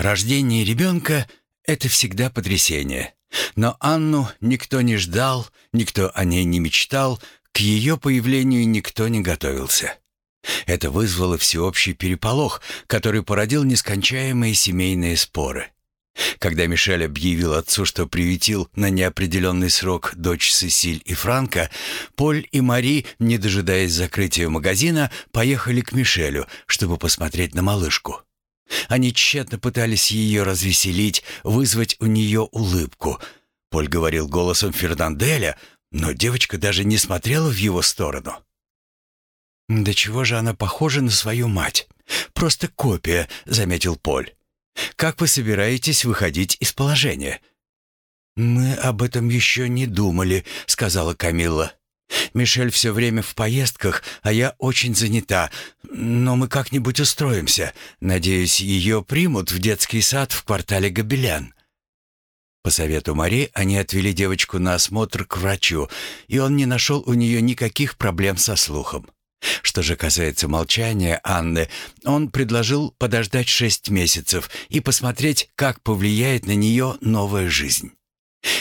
Рождение ребенка — это всегда потрясение. Но Анну никто не ждал, никто о ней не мечтал, к ее появлению никто не готовился. Это вызвало всеобщий переполох, который породил нескончаемые семейные споры. Когда Мишель объявил отцу, что приютил на неопределенный срок дочь Сесиль и Франка, Поль и Мари, не дожидаясь закрытия магазина, поехали к Мишелю, чтобы посмотреть на малышку. Они тщетно пытались ее развеселить, вызвать у нее улыбку. Поль говорил голосом Фернанделя, но девочка даже не смотрела в его сторону. «Да чего же она похожа на свою мать? Просто копия», — заметил Поль. «Как вы собираетесь выходить из положения?» «Мы об этом еще не думали», — сказала Камилла. «Мишель все время в поездках, а я очень занята. Но мы как-нибудь устроимся. Надеюсь, ее примут в детский сад в квартале Гобелян». По совету Мари они отвели девочку на осмотр к врачу, и он не нашел у нее никаких проблем со слухом. Что же касается молчания Анны, он предложил подождать шесть месяцев и посмотреть, как повлияет на нее новая жизнь.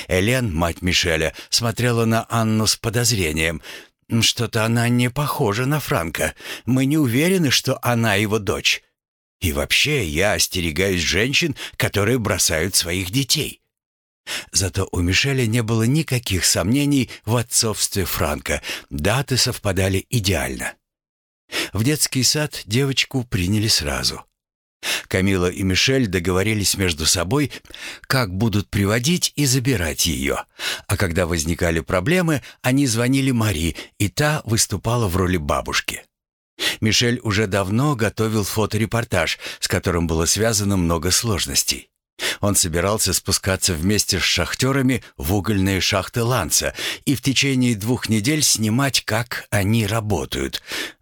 Элен, мать Мишеля, смотрела на Анну с подозрением. «Что-то она не похожа на Франка. Мы не уверены, что она его дочь. И вообще я остерегаюсь женщин, которые бросают своих детей». Зато у Мишеля не было никаких сомнений в отцовстве Франка. Даты совпадали идеально. В детский сад девочку приняли сразу. Камила и Мишель договорились между собой, как будут приводить и забирать ее. А когда возникали проблемы, они звонили Мари, и та выступала в роли бабушки. Мишель уже давно готовил фоторепортаж, с которым было связано много сложностей. Он собирался спускаться вместе с шахтерами в угольные шахты Ланца и в течение двух недель снимать, как они работают.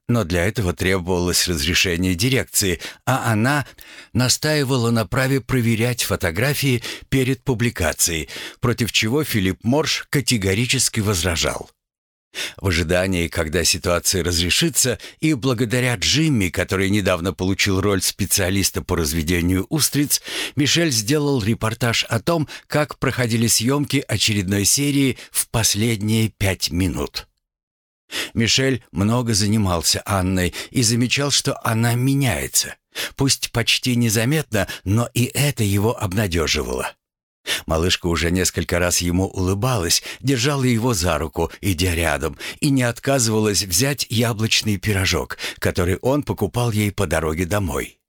Но для этого требовалось разрешение дирекции, а она настаивала на праве проверять фотографии перед публикацией, против чего Филипп Морш категорически возражал. В ожидании, когда ситуация разрешится, и благодаря Джимми, который недавно получил роль специалиста по разведению устриц, Мишель сделал репортаж о том, как проходили съемки очередной серии в последние пять минут. Мишель много занимался Анной и замечал, что она меняется. Пусть почти незаметно, но и это его обнадеживало. Малышка уже несколько раз ему улыбалась, держала его за руку, идя рядом, и не отказывалась взять яблочный пирожок, который он покупал ей по дороге домой.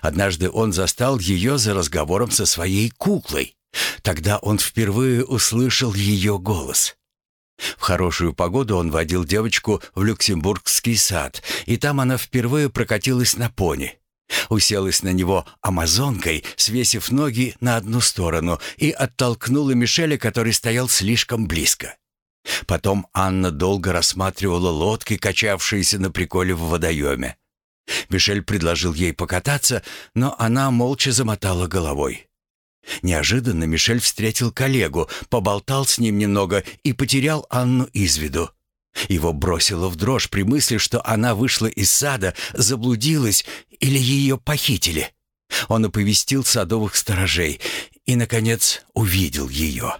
Однажды он застал ее за разговором со своей куклой. Тогда он впервые услышал ее голос. В хорошую погоду он водил девочку в Люксембургский сад, и там она впервые прокатилась на пони. Уселась на него амазонкой, свесив ноги на одну сторону, и оттолкнула Мишеля, который стоял слишком близко. Потом Анна долго рассматривала лодки, качавшиеся на приколе в водоеме. Мишель предложил ей покататься, но она молча замотала головой. Неожиданно Мишель встретил коллегу, поболтал с ним немного и потерял Анну из виду. Его бросило в дрожь при мысли, что она вышла из сада, заблудилась или ее похитили. Он оповестил садовых сторожей и, наконец, увидел ее.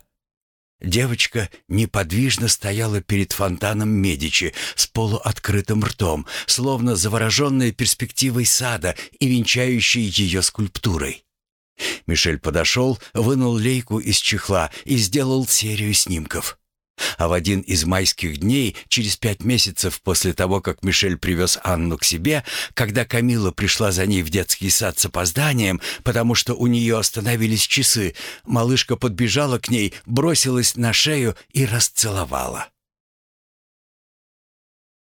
Девочка неподвижно стояла перед фонтаном Медичи с полуоткрытым ртом, словно завороженная перспективой сада и венчающей ее скульптурой. Мишель подошел, вынул лейку из чехла и сделал серию снимков. А в один из майских дней, через пять месяцев после того, как Мишель привез Анну к себе, когда Камила пришла за ней в детский сад с опозданием, потому что у нее остановились часы, малышка подбежала к ней, бросилась на шею и расцеловала.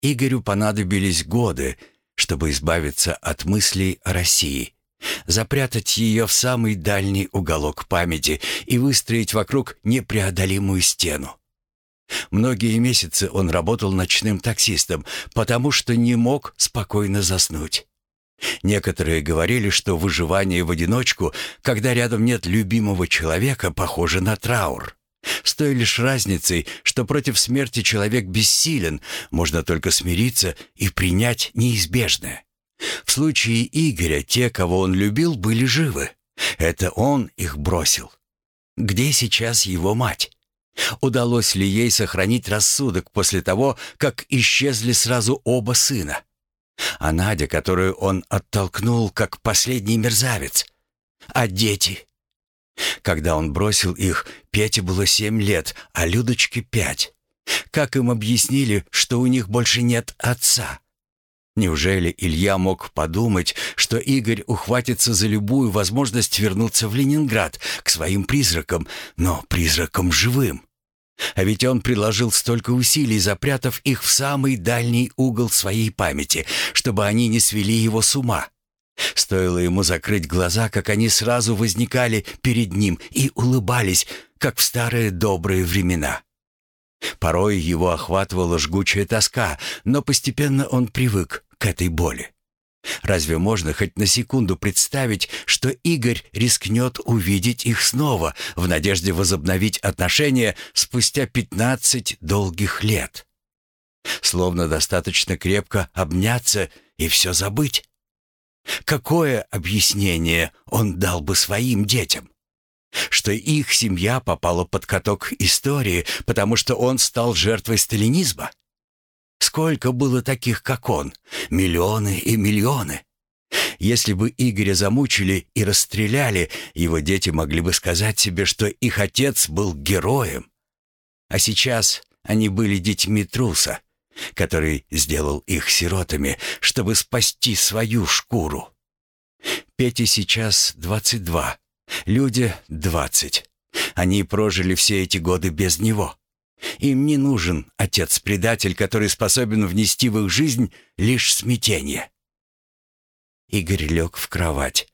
Игорю понадобились годы, чтобы избавиться от мыслей о России, запрятать ее в самый дальний уголок памяти и выстроить вокруг непреодолимую стену. Многие месяцы он работал ночным таксистом, потому что не мог спокойно заснуть. Некоторые говорили, что выживание в одиночку, когда рядом нет любимого человека, похоже на траур. С той лишь разницей, что против смерти человек бессилен, можно только смириться и принять неизбежное. В случае Игоря те, кого он любил, были живы. Это он их бросил. Где сейчас его мать? Удалось ли ей сохранить рассудок после того, как исчезли сразу оба сына? А Надя, которую он оттолкнул, как последний мерзавец? А дети? Когда он бросил их, Пете было семь лет, а Людочке пять. Как им объяснили, что у них больше нет отца? Неужели Илья мог подумать, что Игорь ухватится за любую возможность вернуться в Ленинград к своим призракам, но призракам живым? А ведь он приложил столько усилий, запрятав их в самый дальний угол своей памяти, чтобы они не свели его с ума. Стоило ему закрыть глаза, как они сразу возникали перед ним и улыбались, как в старые добрые времена. Порой его охватывала жгучая тоска, но постепенно он привык к этой боли. Разве можно хоть на секунду представить, что Игорь рискнет увидеть их снова в надежде возобновить отношения спустя пятнадцать долгих лет? Словно достаточно крепко обняться и все забыть. Какое объяснение он дал бы своим детям? Что их семья попала под каток истории, потому что он стал жертвой сталинизма? Сколько было таких, как он? Миллионы и миллионы. Если бы Игоря замучили и расстреляли, его дети могли бы сказать себе, что их отец был героем. А сейчас они были детьми труса, который сделал их сиротами, чтобы спасти свою шкуру. Пете сейчас двадцать два, люди двадцать. Они прожили все эти годы без него. Им не нужен отец-предатель, который способен внести в их жизнь лишь смятение. Игорь лег в кровать,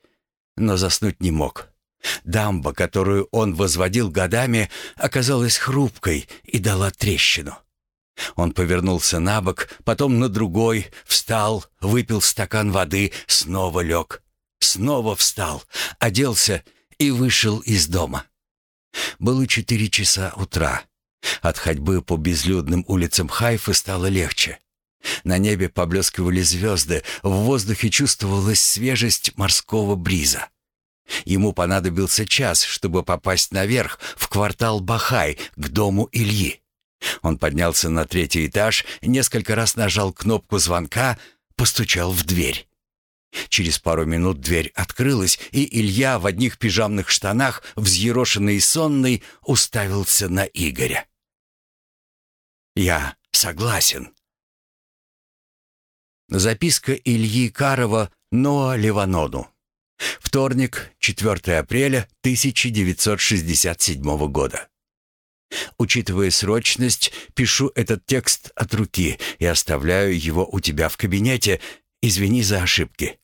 но заснуть не мог. Дамба, которую он возводил годами, оказалась хрупкой и дала трещину. Он повернулся на бок, потом на другой, встал, выпил стакан воды, снова лег. Снова встал, оделся и вышел из дома. Было четыре часа утра. От ходьбы по безлюдным улицам Хайфы стало легче. На небе поблескивали звезды, в воздухе чувствовалась свежесть морского бриза. Ему понадобился час, чтобы попасть наверх, в квартал Бахай, к дому Ильи. Он поднялся на третий этаж, несколько раз нажал кнопку звонка, постучал в дверь. Через пару минут дверь открылась, и Илья в одних пижамных штанах, взъерошенный и сонный, уставился на Игоря. «Я согласен». Записка Ильи Карова Ноа Ливаноду. Вторник, 4 апреля 1967 года. Учитывая срочность, пишу этот текст от руки и оставляю его у тебя в кабинете. Извини за ошибки.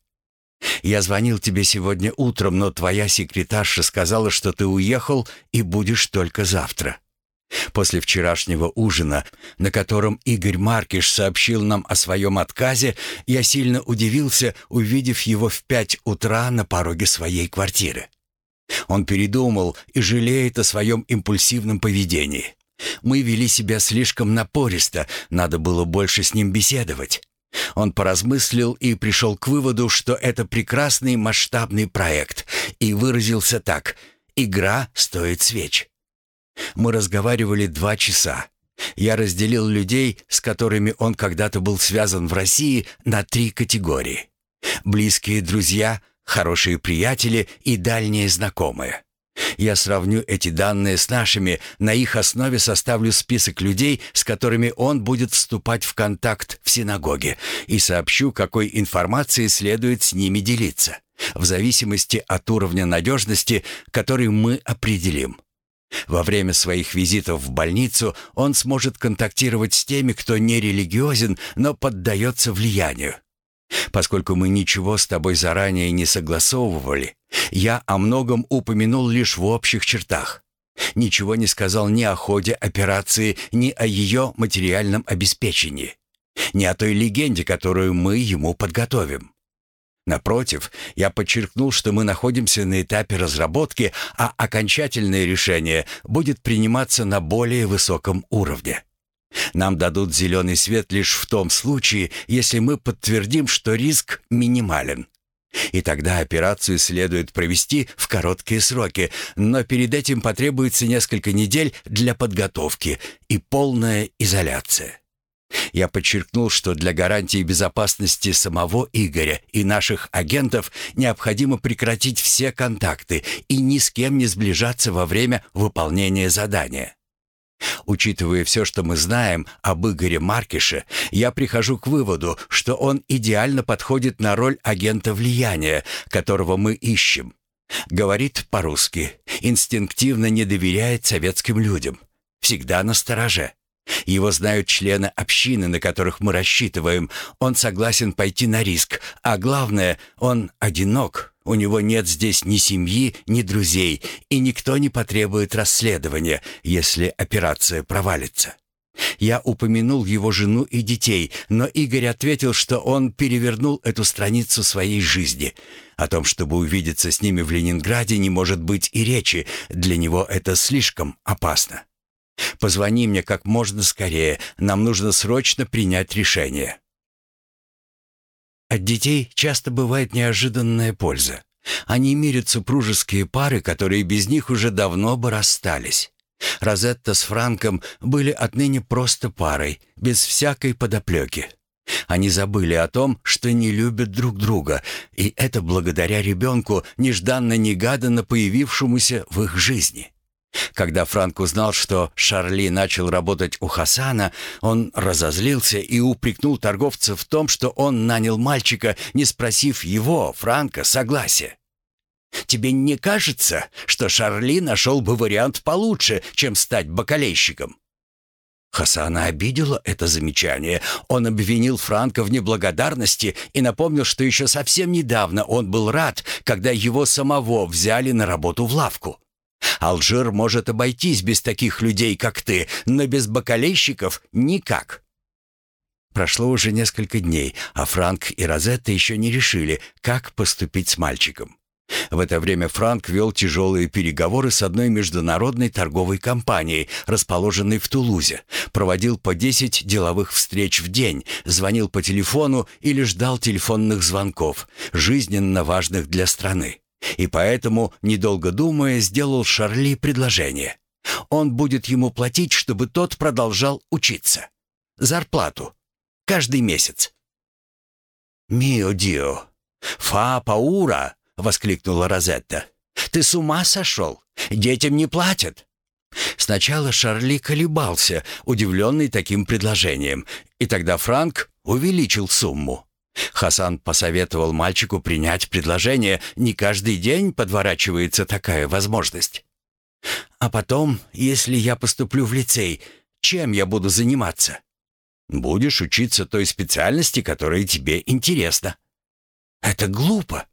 Я звонил тебе сегодня утром, но твоя секретарша сказала, что ты уехал и будешь только завтра. После вчерашнего ужина, на котором Игорь Маркиш сообщил нам о своем отказе, я сильно удивился, увидев его в пять утра на пороге своей квартиры. Он передумал и жалеет о своем импульсивном поведении. Мы вели себя слишком напористо, надо было больше с ним беседовать. Он поразмыслил и пришел к выводу, что это прекрасный масштабный проект, и выразился так «Игра стоит свеч». Мы разговаривали два часа. Я разделил людей, с которыми он когда-то был связан в России, на три категории. Близкие друзья – хорошие приятели и дальние знакомые. Я сравню эти данные с нашими, на их основе составлю список людей, с которыми он будет вступать в контакт в синагоге, и сообщу, какой информацией следует с ними делиться, в зависимости от уровня надежности, который мы определим. Во время своих визитов в больницу он сможет контактировать с теми, кто не религиозен, но поддается влиянию. Поскольку мы ничего с тобой заранее не согласовывали, я о многом упомянул лишь в общих чертах. Ничего не сказал ни о ходе операции, ни о ее материальном обеспечении, ни о той легенде, которую мы ему подготовим. Напротив, я подчеркнул, что мы находимся на этапе разработки, а окончательное решение будет приниматься на более высоком уровне. Нам дадут зеленый свет лишь в том случае, если мы подтвердим, что риск минимален. И тогда операцию следует провести в короткие сроки, но перед этим потребуется несколько недель для подготовки и полная изоляция. Я подчеркнул, что для гарантии безопасности самого Игоря и наших агентов необходимо прекратить все контакты и ни с кем не сближаться во время выполнения задания. Учитывая все, что мы знаем об Игоре Маркише, я прихожу к выводу, что он идеально подходит на роль агента влияния, которого мы ищем. Говорит по-русски, инстинктивно не доверяет советским людям, всегда на стороже. Его знают члены общины, на которых мы рассчитываем. Он согласен пойти на риск, а главное, он одинок. У него нет здесь ни семьи, ни друзей, и никто не потребует расследования, если операция провалится. Я упомянул его жену и детей, но Игорь ответил, что он перевернул эту страницу своей жизни. О том, чтобы увидеться с ними в Ленинграде, не может быть и речи. Для него это слишком опасно. Позвони мне как можно скорее. Нам нужно срочно принять решение. От детей часто бывает неожиданная польза. Они мирят супружеские пары, которые без них уже давно бы расстались. Розетта с Франком были отныне просто парой, без всякой подоплеки. Они забыли о том, что не любят друг друга, и это благодаря ребенку, нежданно-негаданно появившемуся в их жизни. Когда Франк узнал, что Шарли начал работать у Хасана, он разозлился и упрекнул торговца в том, что он нанял мальчика, не спросив его, Франка, согласия. «Тебе не кажется, что Шарли нашел бы вариант получше, чем стать бакалейщиком?» Хасана обидело это замечание. Он обвинил Франка в неблагодарности и напомнил, что еще совсем недавно он был рад, когда его самого взяли на работу в лавку. Алжир может обойтись без таких людей, как ты, но без бакалейщиков никак. Прошло уже несколько дней, а Франк и Розетта еще не решили, как поступить с мальчиком. В это время Франк вел тяжелые переговоры с одной международной торговой компанией, расположенной в Тулузе, проводил по 10 деловых встреч в день, звонил по телефону или ждал телефонных звонков, жизненно важных для страны. И поэтому, недолго думая, сделал Шарли предложение. Он будет ему платить, чтобы тот продолжал учиться. Зарплату. Каждый месяц. «Мио Дио! Фа Паура!» — воскликнула Розетта. «Ты с ума сошел? Детям не платят!» Сначала Шарли колебался, удивленный таким предложением, и тогда Франк увеличил сумму. Хасан посоветовал мальчику принять предложение. Не каждый день подворачивается такая возможность. А потом, если я поступлю в лицей, чем я буду заниматься? Будешь учиться той специальности, которая тебе интересна. Это глупо.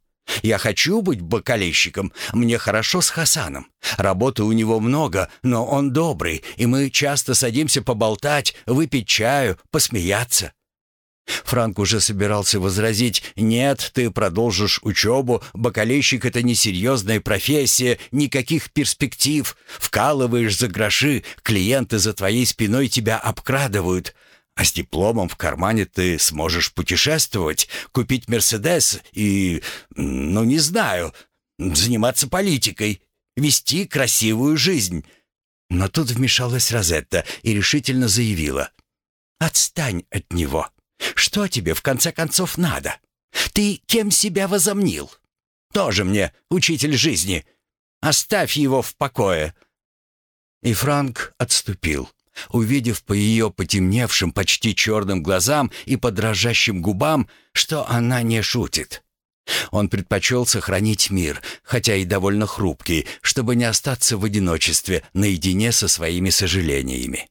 Я хочу быть бакалейщиком. Мне хорошо с Хасаном. Работы у него много, но он добрый, и мы часто садимся поболтать, выпить чаю, посмеяться. Франк уже собирался возразить «Нет, ты продолжишь учебу, бакалейщик — это несерьезная профессия, никаких перспектив, вкалываешь за гроши, клиенты за твоей спиной тебя обкрадывают». А с дипломом в кармане ты сможешь путешествовать, купить «Мерседес» и, ну не знаю, заниматься политикой, вести красивую жизнь. Но тут вмешалась Розетта и решительно заявила «Отстань от него». Что тебе, в конце концов, надо? Ты кем себя возомнил? Тоже мне учитель жизни. Оставь его в покое». И Франк отступил, увидев по ее потемневшим, почти черным глазам и по дрожащим губам, что она не шутит. Он предпочел сохранить мир, хотя и довольно хрупкий, чтобы не остаться в одиночестве наедине со своими сожалениями.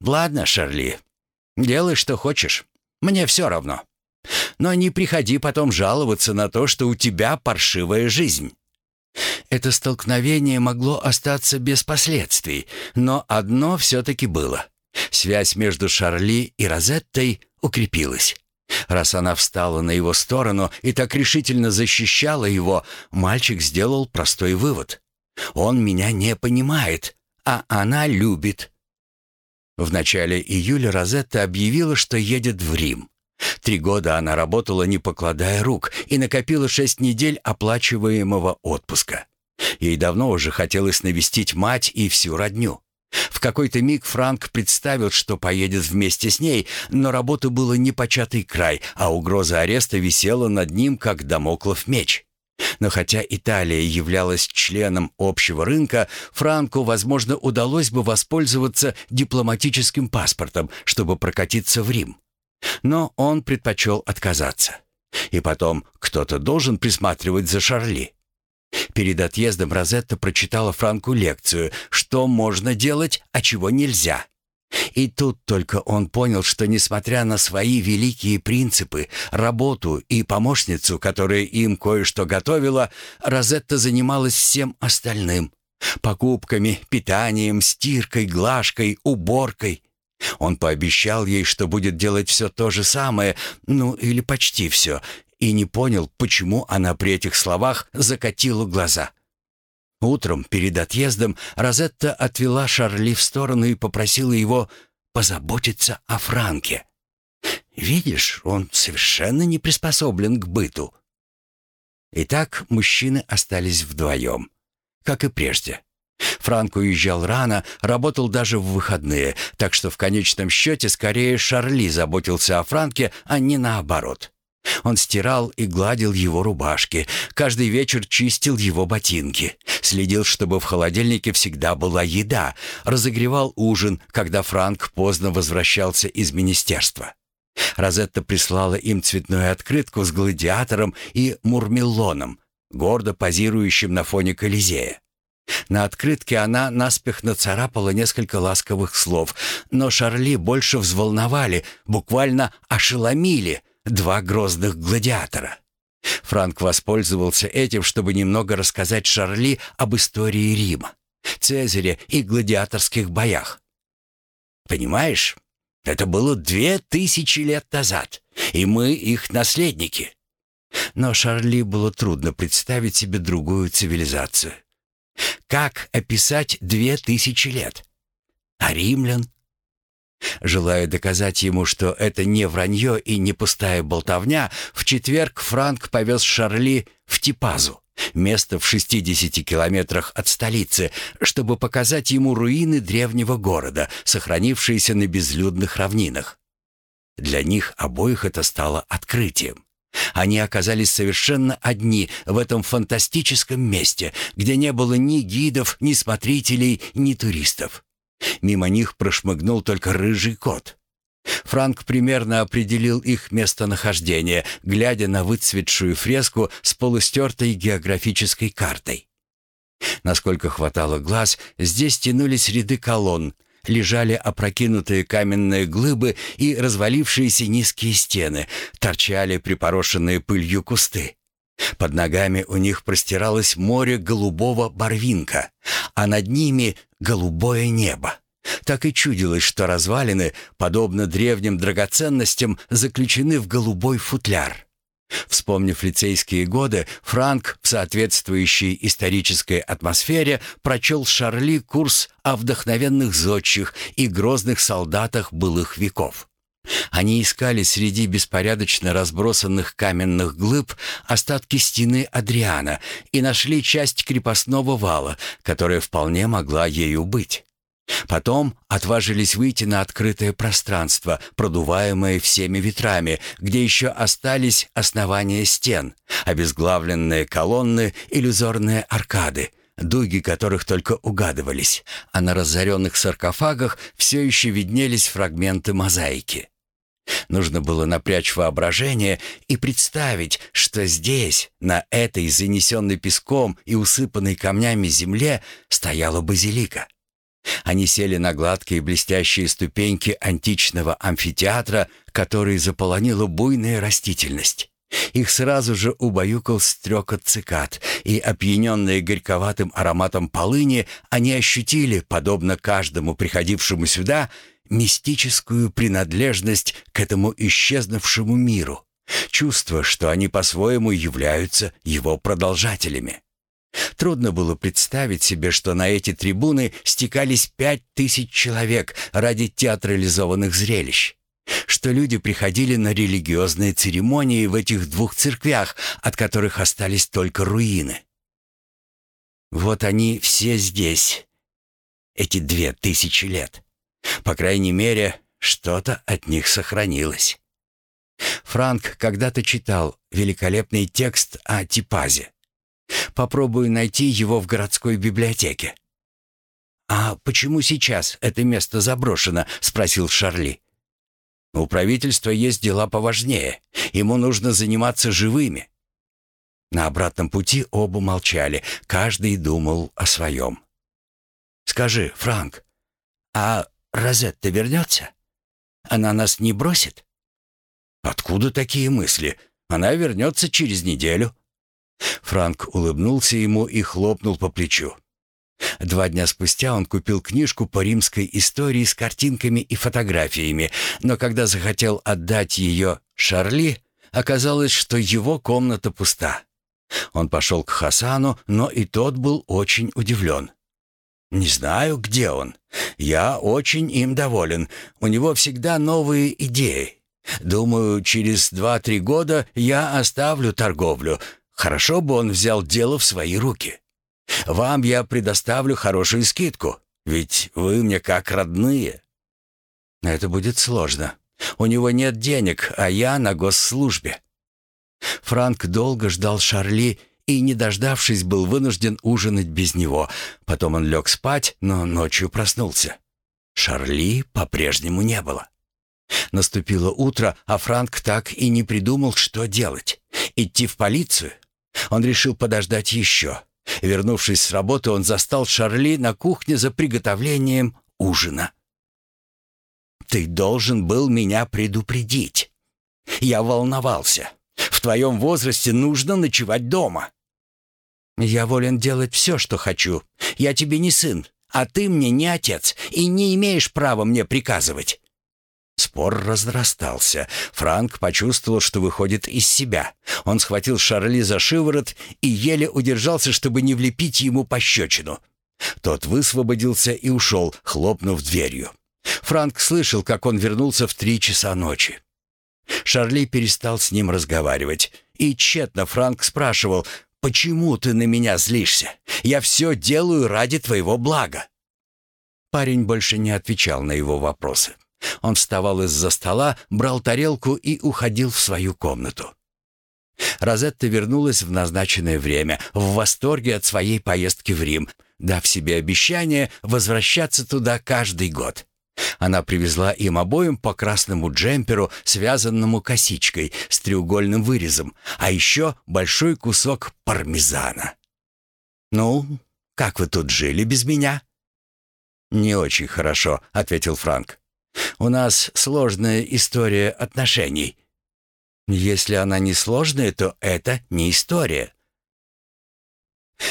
«Ладно, Шарли, Делай, что хочешь. Мне все равно. Но не приходи потом жаловаться на то, что у тебя паршивая жизнь». Это столкновение могло остаться без последствий, но одно все-таки было. Связь между Шарли и Розеттой укрепилась. Раз она встала на его сторону и так решительно защищала его, мальчик сделал простой вывод. «Он меня не понимает, а она любит. В начале июля Розетта объявила, что едет в Рим. Три года она работала, не покладая рук, и накопила шесть недель оплачиваемого отпуска. Ей давно уже хотелось навестить мать и всю родню. В какой-то миг Франк представил, что поедет вместе с ней, но работы было непочатый край, а угроза ареста висела над ним, как домоклов меч. Но хотя Италия являлась членом общего рынка, Франку, возможно, удалось бы воспользоваться дипломатическим паспортом, чтобы прокатиться в Рим. Но он предпочел отказаться. И потом, кто-то должен присматривать за Шарли. Перед отъездом Розетта прочитала Франку лекцию, что можно делать, а чего нельзя. И тут только он понял, что, несмотря на свои великие принципы, работу и помощницу, которая им кое-что готовила, Розетта занималась всем остальным. Покупками, питанием, стиркой, глажкой, уборкой. Он пообещал ей, что будет делать все то же самое, ну или почти все, и не понял, почему она при этих словах закатила глаза. Утром, перед отъездом, Розетта отвела Шарли в сторону и попросила его позаботиться о Франке. «Видишь, он совершенно не приспособлен к быту». Итак, мужчины остались вдвоем, как и прежде. Франк уезжал рано, работал даже в выходные, так что в конечном счете скорее Шарли заботился о Франке, а не наоборот. Он стирал и гладил его рубашки, каждый вечер чистил его ботинки, следил, чтобы в холодильнике всегда была еда, разогревал ужин, когда Франк поздно возвращался из министерства. Розетта прислала им цветную открытку с гладиатором и мурмеллоном, гордо позирующим на фоне Колизея. На открытке она наспех нацарапала несколько ласковых слов, но Шарли больше взволновали, буквально ошеломили два грозных гладиатора. Франк воспользовался этим, чтобы немного рассказать Шарли об истории Рима, Цезаре и гладиаторских боях. «Понимаешь, это было две тысячи лет назад, и мы их наследники». Но Шарли было трудно представить себе другую цивилизацию. Как описать две тысячи лет? А римлян? Желая доказать ему, что это не вранье и не пустая болтовня, в четверг Франк повез Шарли в Типазу, место в 60 километрах от столицы, чтобы показать ему руины древнего города, сохранившиеся на безлюдных равнинах. Для них обоих это стало открытием. Они оказались совершенно одни в этом фантастическом месте, где не было ни гидов, ни смотрителей, ни туристов. Мимо них прошмыгнул только рыжий кот. Франк примерно определил их местонахождение, глядя на выцветшую фреску с полустертой географической картой. Насколько хватало глаз, здесь тянулись ряды колонн, лежали опрокинутые каменные глыбы и развалившиеся низкие стены, торчали припорошенные пылью кусты. Под ногами у них простиралось море голубого барвинка, а над ними голубое небо. Так и чудилось, что развалины, подобно древним драгоценностям, заключены в голубой футляр. Вспомнив лицейские годы, Франк в соответствующей исторической атмосфере прочел Шарли курс о вдохновенных зодчих и грозных солдатах былых веков. Они искали среди беспорядочно разбросанных каменных глыб остатки стены Адриана и нашли часть крепостного вала, которая вполне могла ею быть. Потом отважились выйти на открытое пространство, продуваемое всеми ветрами, где еще остались основания стен, обезглавленные колонны, иллюзорные аркады, дуги которых только угадывались, а на разоренных саркофагах все еще виднелись фрагменты мозаики. Нужно было напрячь воображение и представить, что здесь, на этой занесенной песком и усыпанной камнями земле, стояла базилика. Они сели на гладкие блестящие ступеньки античного амфитеатра, который заполонила буйная растительность. Их сразу же убаюкал стрекот цикад, и, опьяненные горьковатым ароматом полыни, они ощутили, подобно каждому приходившему сюда, мистическую принадлежность к этому исчезнувшему миру, чувство, что они по-своему являются его продолжателями. Трудно было представить себе, что на эти трибуны стекались пять тысяч человек ради театрализованных зрелищ. что люди приходили на религиозные церемонии в этих двух церквях, от которых остались только руины. Вот они все здесь, эти две тысячи лет. По крайней мере, что-то от них сохранилось. Франк когда-то читал великолепный текст о Типазе. Попробую найти его в городской библиотеке. «А почему сейчас это место заброшено?» — спросил Шарли. «У правительства есть дела поважнее. Ему нужно заниматься живыми». На обратном пути оба молчали, каждый думал о своем. «Скажи, Франк, а Розетта вернется? Она нас не бросит?» «Откуда такие мысли? Она вернется через неделю». Франк улыбнулся ему и хлопнул по плечу. Два дня спустя он купил книжку по римской истории с картинками и фотографиями, но когда захотел отдать ее Шарли, оказалось, что его комната пуста. Он пошел к Хасану, но и тот был очень удивлен. «Не знаю, где он. Я очень им доволен. У него всегда новые идеи. Думаю, через два-три года я оставлю торговлю. Хорошо бы он взял дело в свои руки. Вам я предоставлю хорошую скидку, ведь вы мне как родные». «Это будет сложно. У него нет денег, а я на госслужбе». Франк долго ждал Шарли и, не дождавшись, был вынужден ужинать без него. Потом он лег спать, но ночью проснулся. Шарли по-прежнему не было. Наступило утро, а Франк так и не придумал, что делать. Идти в полицию? Он решил подождать еще. Вернувшись с работы, он застал Шарли на кухне за приготовлением ужина. «Ты должен был меня предупредить. Я волновался. В твоем возрасте нужно ночевать дома». «Я волен делать все, что хочу. Я тебе не сын, а ты мне не отец, и не имеешь права мне приказывать». Спор разрастался. Франк почувствовал, что выходит из себя. Он схватил Шарли за шиворот и еле удержался, чтобы не влепить ему пощечину. Тот высвободился и ушел, хлопнув дверью. Франк слышал, как он вернулся в три часа ночи. Шарли перестал с ним разговаривать. И тщетно Франк спрашивал, «Почему ты на меня злишься? Я все делаю ради твоего блага». Парень больше не отвечал на его вопросы. Он вставал из-за стола, брал тарелку и уходил в свою комнату. Розетта вернулась в назначенное время, в восторге от своей поездки в Рим, дав себе обещание возвращаться туда каждый год. Она привезла им обоим по красному джемперу, связанному косичкой с треугольным вырезом, а еще большой кусок пармезана. «Ну, как вы тут жили без меня?» «Не очень хорошо», — ответил Франк. У нас сложная история отношений. Если она не сложная, то это не история.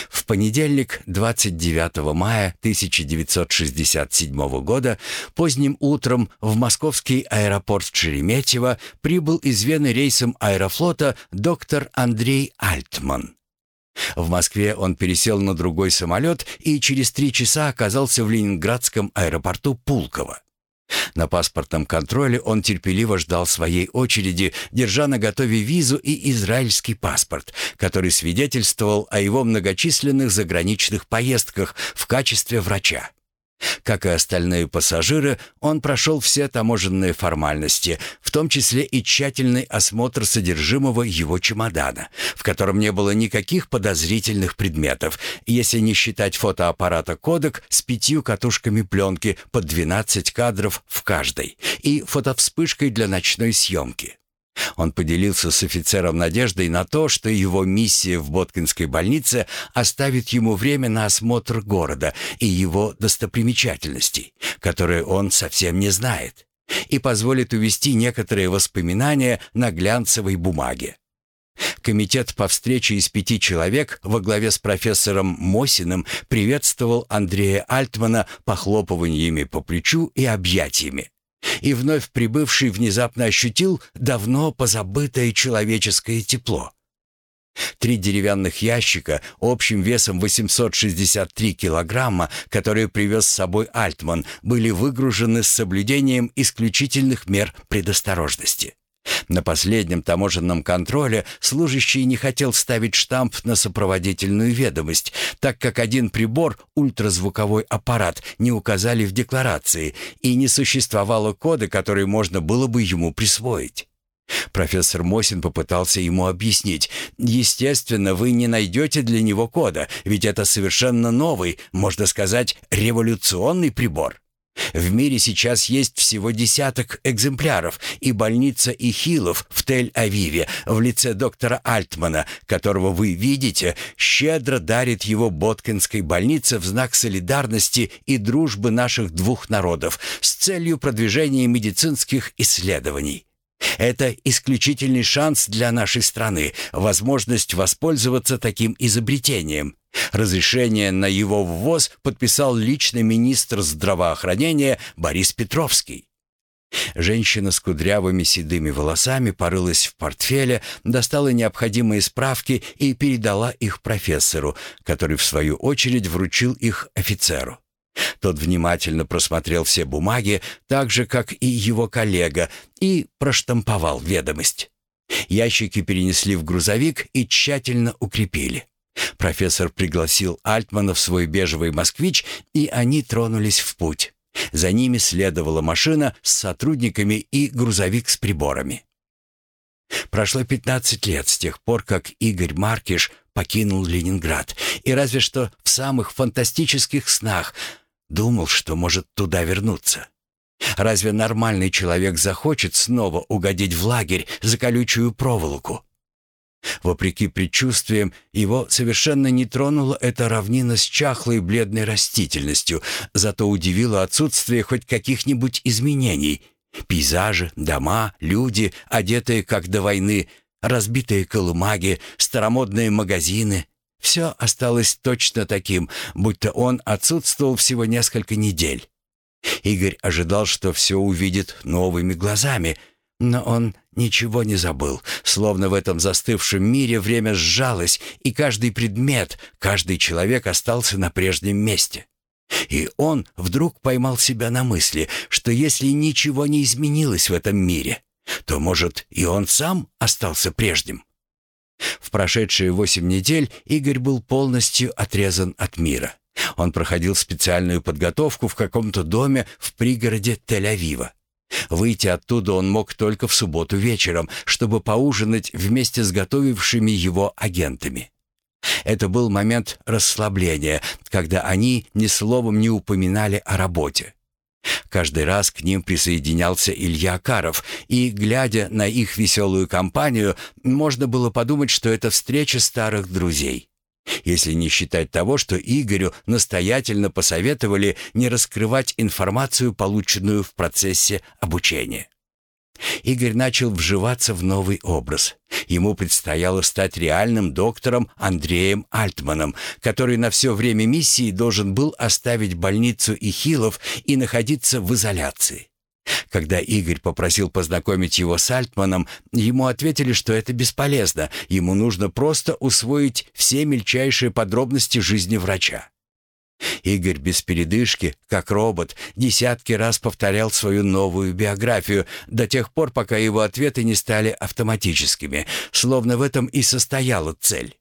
В понедельник, 29 мая 1967 года, поздним утром в московский аэропорт Шереметьево прибыл из Вены рейсом аэрофлота доктор Андрей Альтман. В Москве он пересел на другой самолет и через три часа оказался в ленинградском аэропорту Пулково. На паспортном контроле он терпеливо ждал своей очереди, держа на готове визу и израильский паспорт, который свидетельствовал о его многочисленных заграничных поездках в качестве врача. Как и остальные пассажиры, он прошел все таможенные формальности, в том числе и тщательный осмотр содержимого его чемодана, в котором не было никаких подозрительных предметов, если не считать фотоаппарата «Кодек» с пятью катушками пленки по 12 кадров в каждой и фотовспышкой для ночной съемки. Он поделился с офицером надеждой на то, что его миссия в Боткинской больнице оставит ему время на осмотр города и его достопримечательностей, которые он совсем не знает, и позволит увести некоторые воспоминания на глянцевой бумаге. Комитет по встрече из пяти человек во главе с профессором Мосиным приветствовал Андрея Альтмана похлопываниями по плечу и объятиями и вновь прибывший внезапно ощутил давно позабытое человеческое тепло. Три деревянных ящика общим весом 863 килограмма, которые привез с собой Альтман, были выгружены с соблюдением исключительных мер предосторожности. На последнем таможенном контроле служащий не хотел ставить штамп на сопроводительную ведомость, так как один прибор, ультразвуковой аппарат, не указали в декларации, и не существовало кода, который можно было бы ему присвоить. Профессор Мосин попытался ему объяснить. «Естественно, вы не найдете для него кода, ведь это совершенно новый, можно сказать, революционный прибор. В мире сейчас есть всего десяток экземпляров, и больница Ихилов в Тель-Авиве в лице доктора Альтмана, которого вы видите, щедро дарит его Боткинской больнице в знак солидарности и дружбы наших двух народов с целью продвижения медицинских исследований. Это исключительный шанс для нашей страны, возможность воспользоваться таким изобретением. Разрешение на его ввоз подписал лично министр здравоохранения Борис Петровский. Женщина с кудрявыми седыми волосами порылась в портфеле, достала необходимые справки и передала их профессору, который в свою очередь вручил их офицеру. Тот внимательно просмотрел все бумаги, так же, как и его коллега, и проштамповал ведомость. Ящики перенесли в грузовик и тщательно укрепили. Профессор пригласил Альтмана в свой бежевый «Москвич», и они тронулись в путь. За ними следовала машина с сотрудниками и грузовик с приборами. Прошло 15 лет с тех пор, как Игорь Маркиш покинул Ленинград, и разве что в самых фантастических снах думал, что может туда вернуться. Разве нормальный человек захочет снова угодить в лагерь за колючую проволоку? Вопреки предчувствиям, его совершенно не тронула эта равнина с чахлой бледной растительностью, зато удивило отсутствие хоть каких-нибудь изменений. Пейзажи, дома, люди, одетые как до войны, разбитые колымаги, старомодные магазины. Все осталось точно таким, будто он отсутствовал всего несколько недель. Игорь ожидал, что все увидит новыми глазами — но он ничего не забыл, словно в этом застывшем мире время сжалось, и каждый предмет, каждый человек остался на прежнем месте. И он вдруг поймал себя на мысли, что если ничего не изменилось в этом мире, то, может, и он сам остался прежним. В прошедшие восемь недель Игорь был полностью отрезан от мира. Он проходил специальную подготовку в каком-то доме в пригороде Тель-Авива. Выйти оттуда он мог только в субботу вечером, чтобы поужинать вместе с готовившими его агентами. Это был момент расслабления, когда они ни словом не упоминали о работе. Каждый раз к ним присоединялся Илья Каров, и, глядя на их веселую компанию, можно было подумать, что это встреча старых друзей. Если не считать того, что Игорю настоятельно посоветовали не раскрывать информацию, полученную в процессе обучения. Игорь начал вживаться в новый образ. Ему предстояло стать реальным доктором Андреем Альтманом, который на все время миссии должен был оставить больницу Ихилов и находиться в изоляции. Когда Игорь попросил познакомить его с Альтманом, ему ответили, что это бесполезно, ему нужно просто усвоить все мельчайшие подробности жизни врача. Игорь без передышки, как робот, десятки раз повторял свою новую биографию до тех пор, пока его ответы не стали автоматическими, словно в этом и состояла цель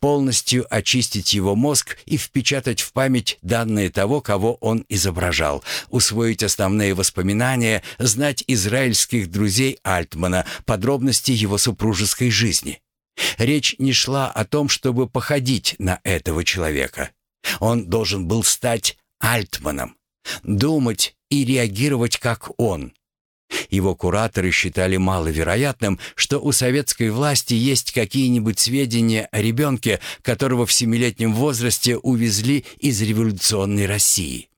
полностью очистить его мозг и впечатать в память данные того, кого он изображал, усвоить основные воспоминания, знать израильских друзей Альтмана, подробности его супружеской жизни. Речь не шла о том, чтобы походить на этого человека. Он должен был стать Альтманом, думать и реагировать как он, его кураторы считали маловероятным, что у советской власти есть какие-нибудь сведения о ребенке, которого в семилетнем возрасте увезли из революционной России.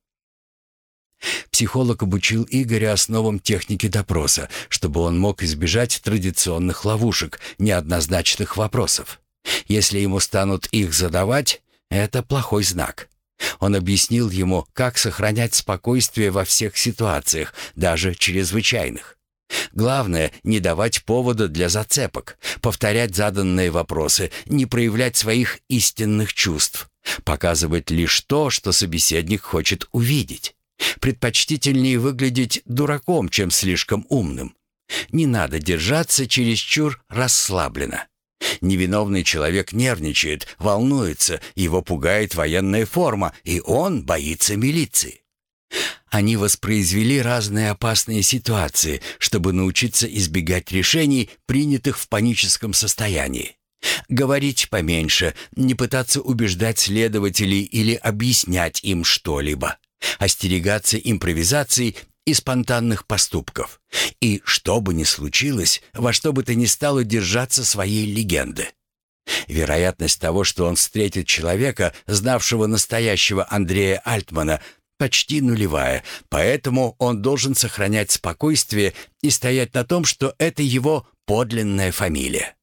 Психолог обучил Игоря основам техники допроса, чтобы он мог избежать традиционных ловушек, неоднозначных вопросов. Если ему станут их задавать, это плохой знак. Он объяснил ему, как сохранять спокойствие во всех ситуациях, даже чрезвычайных. Главное — не давать повода для зацепок, повторять заданные вопросы, не проявлять своих истинных чувств, показывать лишь то, что собеседник хочет увидеть. Предпочтительнее выглядеть дураком, чем слишком умным. Не надо держаться чересчур расслабленно. Невиновный человек нервничает, волнуется, его пугает военная форма, и он боится милиции. Они воспроизвели разные опасные ситуации, чтобы научиться избегать решений, принятых в паническом состоянии. Говорить поменьше, не пытаться убеждать следователей или объяснять им что-либо. Остерегаться импровизаций и спонтанных поступков. И, что бы ни случилось, во что бы то ни стало держаться своей легенды. Вероятность того, что он встретит человека, знавшего настоящего Андрея Альтмана, почти нулевая, поэтому он должен сохранять спокойствие и стоять на том, что это его подлинная фамилия.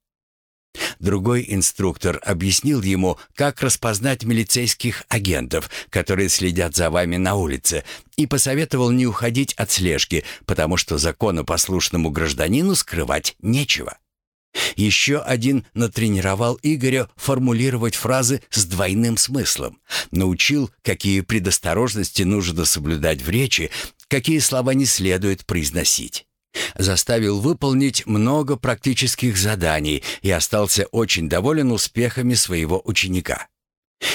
Другой инструктор объяснил ему, как распознать милицейских агентов, которые следят за вами на улице, и посоветовал не уходить от слежки, потому что законопослушному гражданину скрывать нечего. Еще один натренировал Игоря формулировать фразы с двойным смыслом, научил, какие предосторожности нужно соблюдать в речи, какие слова не следует произносить. Заставил выполнить много практических заданий и остался очень доволен успехами своего ученика.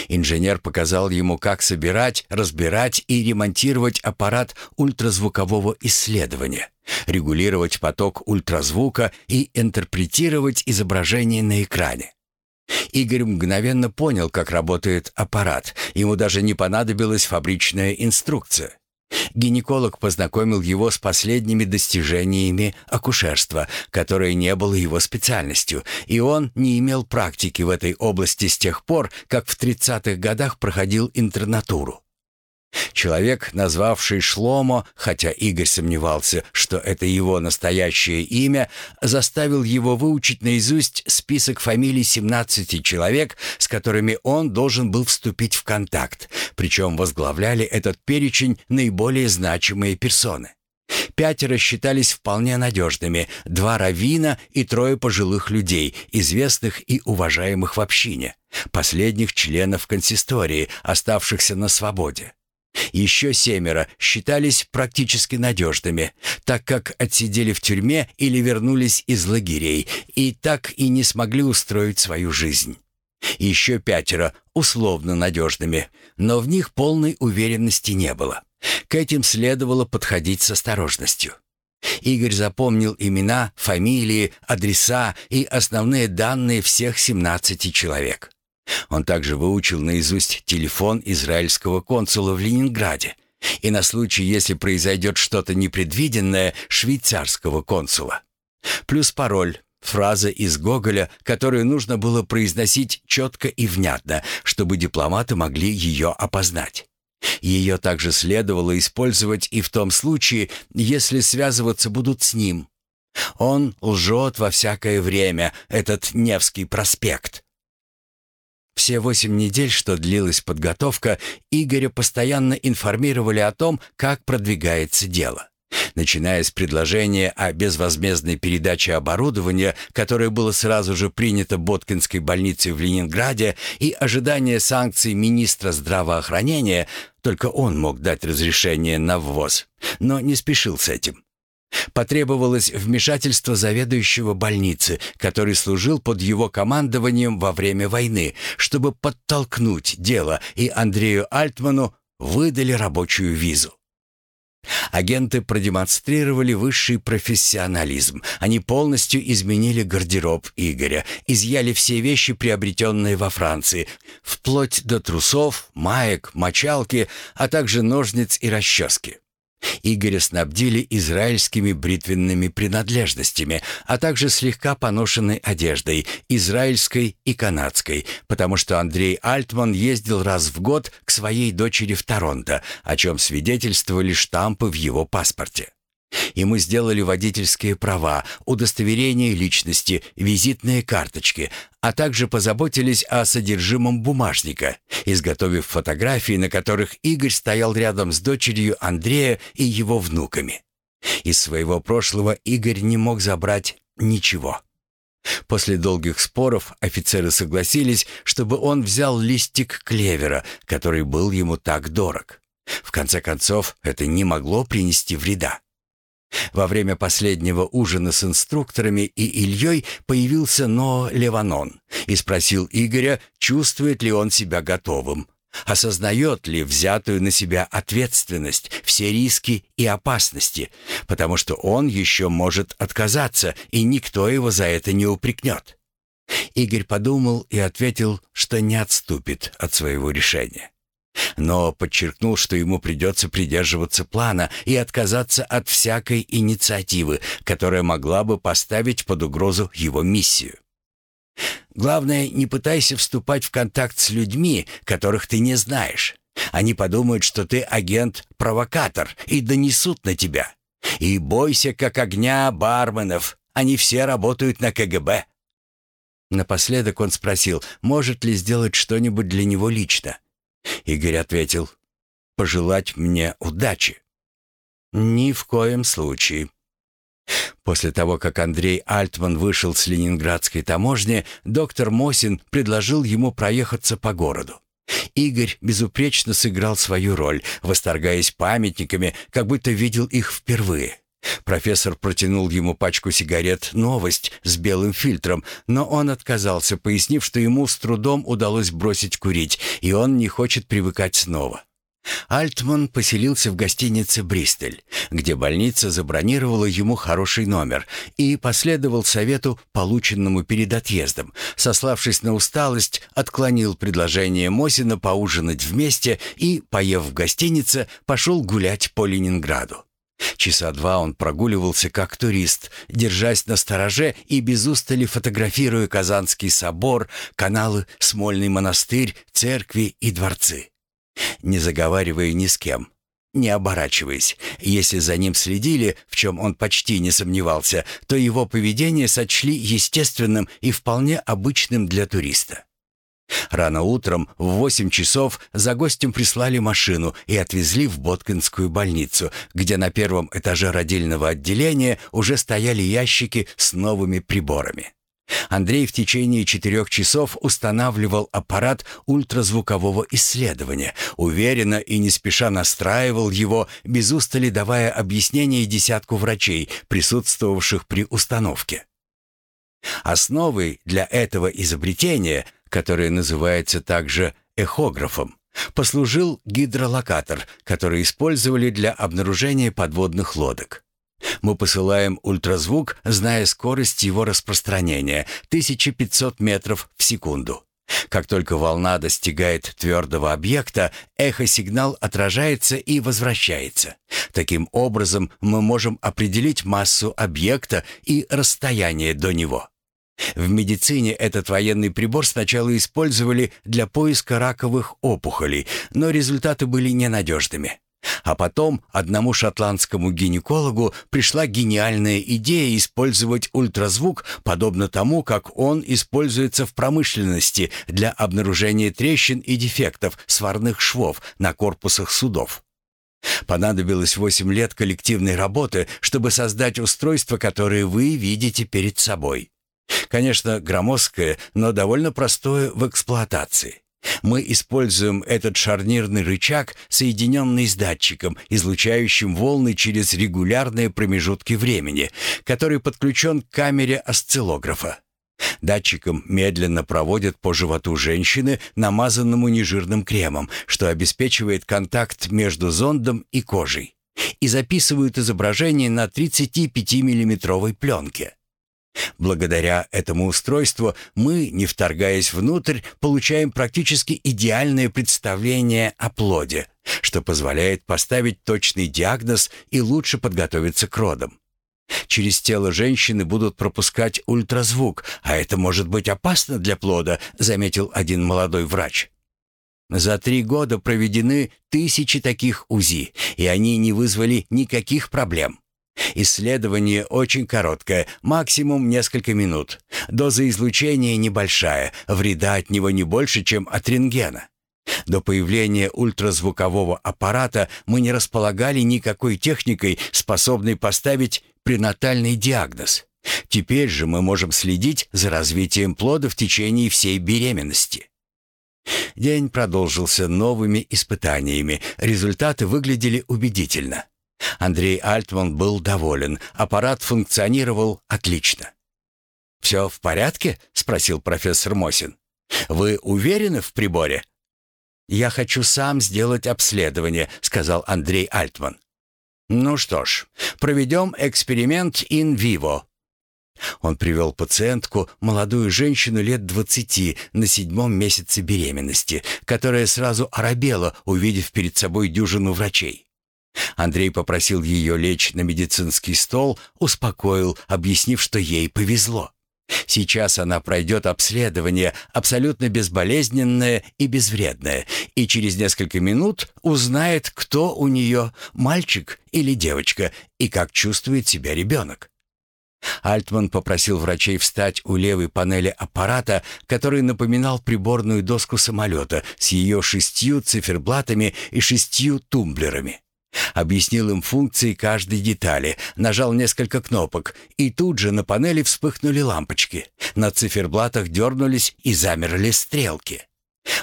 Инженер показал ему, как собирать, разбирать и ремонтировать аппарат ультразвукового исследования, регулировать поток ультразвука и интерпретировать изображение на экране. Игорь мгновенно понял, как работает аппарат. Ему даже не понадобилась фабричная инструкция. Гинеколог познакомил его с последними достижениями акушерства, которое не было его специальностью, и он не имел практики в этой области с тех пор, как в 30-х годах проходил интернатуру. Человек, назвавший Шломо, хотя Игорь сомневался, что это его настоящее имя, заставил его выучить наизусть список фамилий 17 человек, с которыми он должен был вступить в контакт, причем возглавляли этот перечень наиболее значимые персоны. Пятеро считались вполне надежными, два раввина и трое пожилых людей, известных и уважаемых в общине, последних членов консистории, оставшихся на свободе. Еще семеро считались практически надежными, так как отсидели в тюрьме или вернулись из лагерей и так и не смогли устроить свою жизнь. Еще пятеро условно надежными, но в них полной уверенности не было. К этим следовало подходить с осторожностью. Игорь запомнил имена, фамилии, адреса и основные данные всех 17 человек. Он также выучил наизусть телефон израильского консула в Ленинграде и на случай, если произойдет что-то непредвиденное, швейцарского консула. Плюс пароль, фраза из Гоголя, которую нужно было произносить четко и внятно, чтобы дипломаты могли ее опознать. Ее также следовало использовать и в том случае, если связываться будут с ним. Он лжет во всякое время, этот Невский проспект. Все восемь недель, что длилась подготовка, Игоря постоянно информировали о том, как продвигается дело. Начиная с предложения о безвозмездной передаче оборудования, которое было сразу же принято Боткинской больницей в Ленинграде, и ожидания санкций министра здравоохранения, только он мог дать разрешение на ввоз, но не спешил с этим. Потребовалось вмешательство заведующего больницы, который служил под его командованием во время войны, чтобы подтолкнуть дело, и Андрею Альтману выдали рабочую визу. Агенты продемонстрировали высший профессионализм. Они полностью изменили гардероб Игоря, изъяли все вещи, приобретенные во Франции, вплоть до трусов, маек, мочалки, а также ножниц и расчески. Игоря снабдили израильскими бритвенными принадлежностями, а также слегка поношенной одеждой, израильской и канадской, потому что Андрей Альтман ездил раз в год к своей дочери в Торонто, о чем свидетельствовали штампы в его паспорте. Ему сделали водительские права, удостоверение личности, визитные карточки, а также позаботились о содержимом бумажника, изготовив фотографии, на которых Игорь стоял рядом с дочерью Андрея и его внуками. Из своего прошлого Игорь не мог забрать ничего. После долгих споров офицеры согласились, чтобы он взял листик клевера, который был ему так дорог. В конце концов, это не могло принести вреда. Во время последнего ужина с инструкторами и Ильей появился Ноа Леванон и спросил Игоря, чувствует ли он себя готовым, осознает ли взятую на себя ответственность, все риски и опасности, потому что он еще может отказаться, и никто его за это не упрекнет. Игорь подумал и ответил, что не отступит от своего решения но подчеркнул, что ему придется придерживаться плана и отказаться от всякой инициативы, которая могла бы поставить под угрозу его миссию. Главное, не пытайся вступать в контакт с людьми, которых ты не знаешь. Они подумают, что ты агент-провокатор и донесут на тебя. И бойся, как огня барменов. Они все работают на КГБ. Напоследок он спросил, может ли сделать что-нибудь для него лично. Игорь ответил, «Пожелать мне удачи». «Ни в коем случае». После того, как Андрей Альтман вышел с ленинградской таможни, доктор Мосин предложил ему проехаться по городу. Игорь безупречно сыграл свою роль, восторгаясь памятниками, как будто видел их впервые. Профессор протянул ему пачку сигарет «Новость» с белым фильтром, но он отказался, пояснив, что ему с трудом удалось бросить курить, и он не хочет привыкать снова. Альтман поселился в гостинице «Бристоль», где больница забронировала ему хороший номер, и последовал совету, полученному перед отъездом. Сославшись на усталость, отклонил предложение Мосина поужинать вместе и, поев в гостинице, пошел гулять по Ленинграду. Часа два он прогуливался как турист, держась на стороже и без устали фотографируя Казанский собор, каналы, Смольный монастырь, церкви и дворцы. Не заговаривая ни с кем, не оборачиваясь. Если за ним следили, в чем он почти не сомневался, то его поведение сочли естественным и вполне обычным для туриста. Рано утром в восемь часов за гостем прислали машину и отвезли в Боткинскую больницу, где на первом этаже родильного отделения уже стояли ящики с новыми приборами. Андрей в течение четырех часов устанавливал аппарат ультразвукового исследования, уверенно и не спеша настраивал его, без устали давая объяснения десятку врачей, присутствовавших при установке. Основой для этого изобретения – который называется также эхографом, послужил гидролокатор, который использовали для обнаружения подводных лодок. Мы посылаем ультразвук, зная скорость его распространения – 1500 метров в секунду. Как только волна достигает твердого объекта, эхосигнал отражается и возвращается. Таким образом, мы можем определить массу объекта и расстояние до него. В медицине этот военный прибор сначала использовали для поиска раковых опухолей, но результаты были ненадежными. А потом одному шотландскому гинекологу пришла гениальная идея использовать ультразвук, подобно тому, как он используется в промышленности для обнаружения трещин и дефектов сварных швов на корпусах судов. Понадобилось 8 лет коллективной работы, чтобы создать устройство, которое вы видите перед собой. Конечно, громоздкое, но довольно простое в эксплуатации. Мы используем этот шарнирный рычаг, соединенный с датчиком, излучающим волны через регулярные промежутки времени, который подключен к камере осциллографа. Датчиком медленно проводят по животу женщины, намазанному нежирным кремом, что обеспечивает контакт между зондом и кожей, и записывают изображение на 35-миллиметровой пленке. Благодаря этому устройству мы, не вторгаясь внутрь, получаем практически идеальное представление о плоде, что позволяет поставить точный диагноз и лучше подготовиться к родам. Через тело женщины будут пропускать ультразвук, а это может быть опасно для плода, заметил один молодой врач. За три года проведены тысячи таких УЗИ, и они не вызвали никаких проблем. Исследование очень короткое, максимум несколько минут. Доза излучения небольшая, вреда от него не больше, чем от рентгена. До появления ультразвукового аппарата мы не располагали никакой техникой, способной поставить пренатальный диагноз. Теперь же мы можем следить за развитием плода в течение всей беременности. День продолжился новыми испытаниями. Результаты выглядели убедительно. Андрей Альтман был доволен. Аппарат функционировал отлично. «Все в порядке?» — спросил профессор Мосин. «Вы уверены в приборе?» «Я хочу сам сделать обследование», — сказал Андрей Альтман. «Ну что ж, проведем эксперимент in vivo». Он привел пациентку, молодую женщину лет двадцати, на седьмом месяце беременности, которая сразу оробела, увидев перед собой дюжину врачей. Андрей попросил ее лечь на медицинский стол, успокоил, объяснив, что ей повезло. Сейчас она пройдет обследование, абсолютно безболезненное и безвредное, и через несколько минут узнает, кто у нее, мальчик или девочка, и как чувствует себя ребенок. Альтман попросил врачей встать у левой панели аппарата, который напоминал приборную доску самолета с ее шестью циферблатами и шестью тумблерами. Объяснил им функции каждой детали, нажал несколько кнопок, и тут же на панели вспыхнули лампочки. На циферблатах дернулись и замерли стрелки.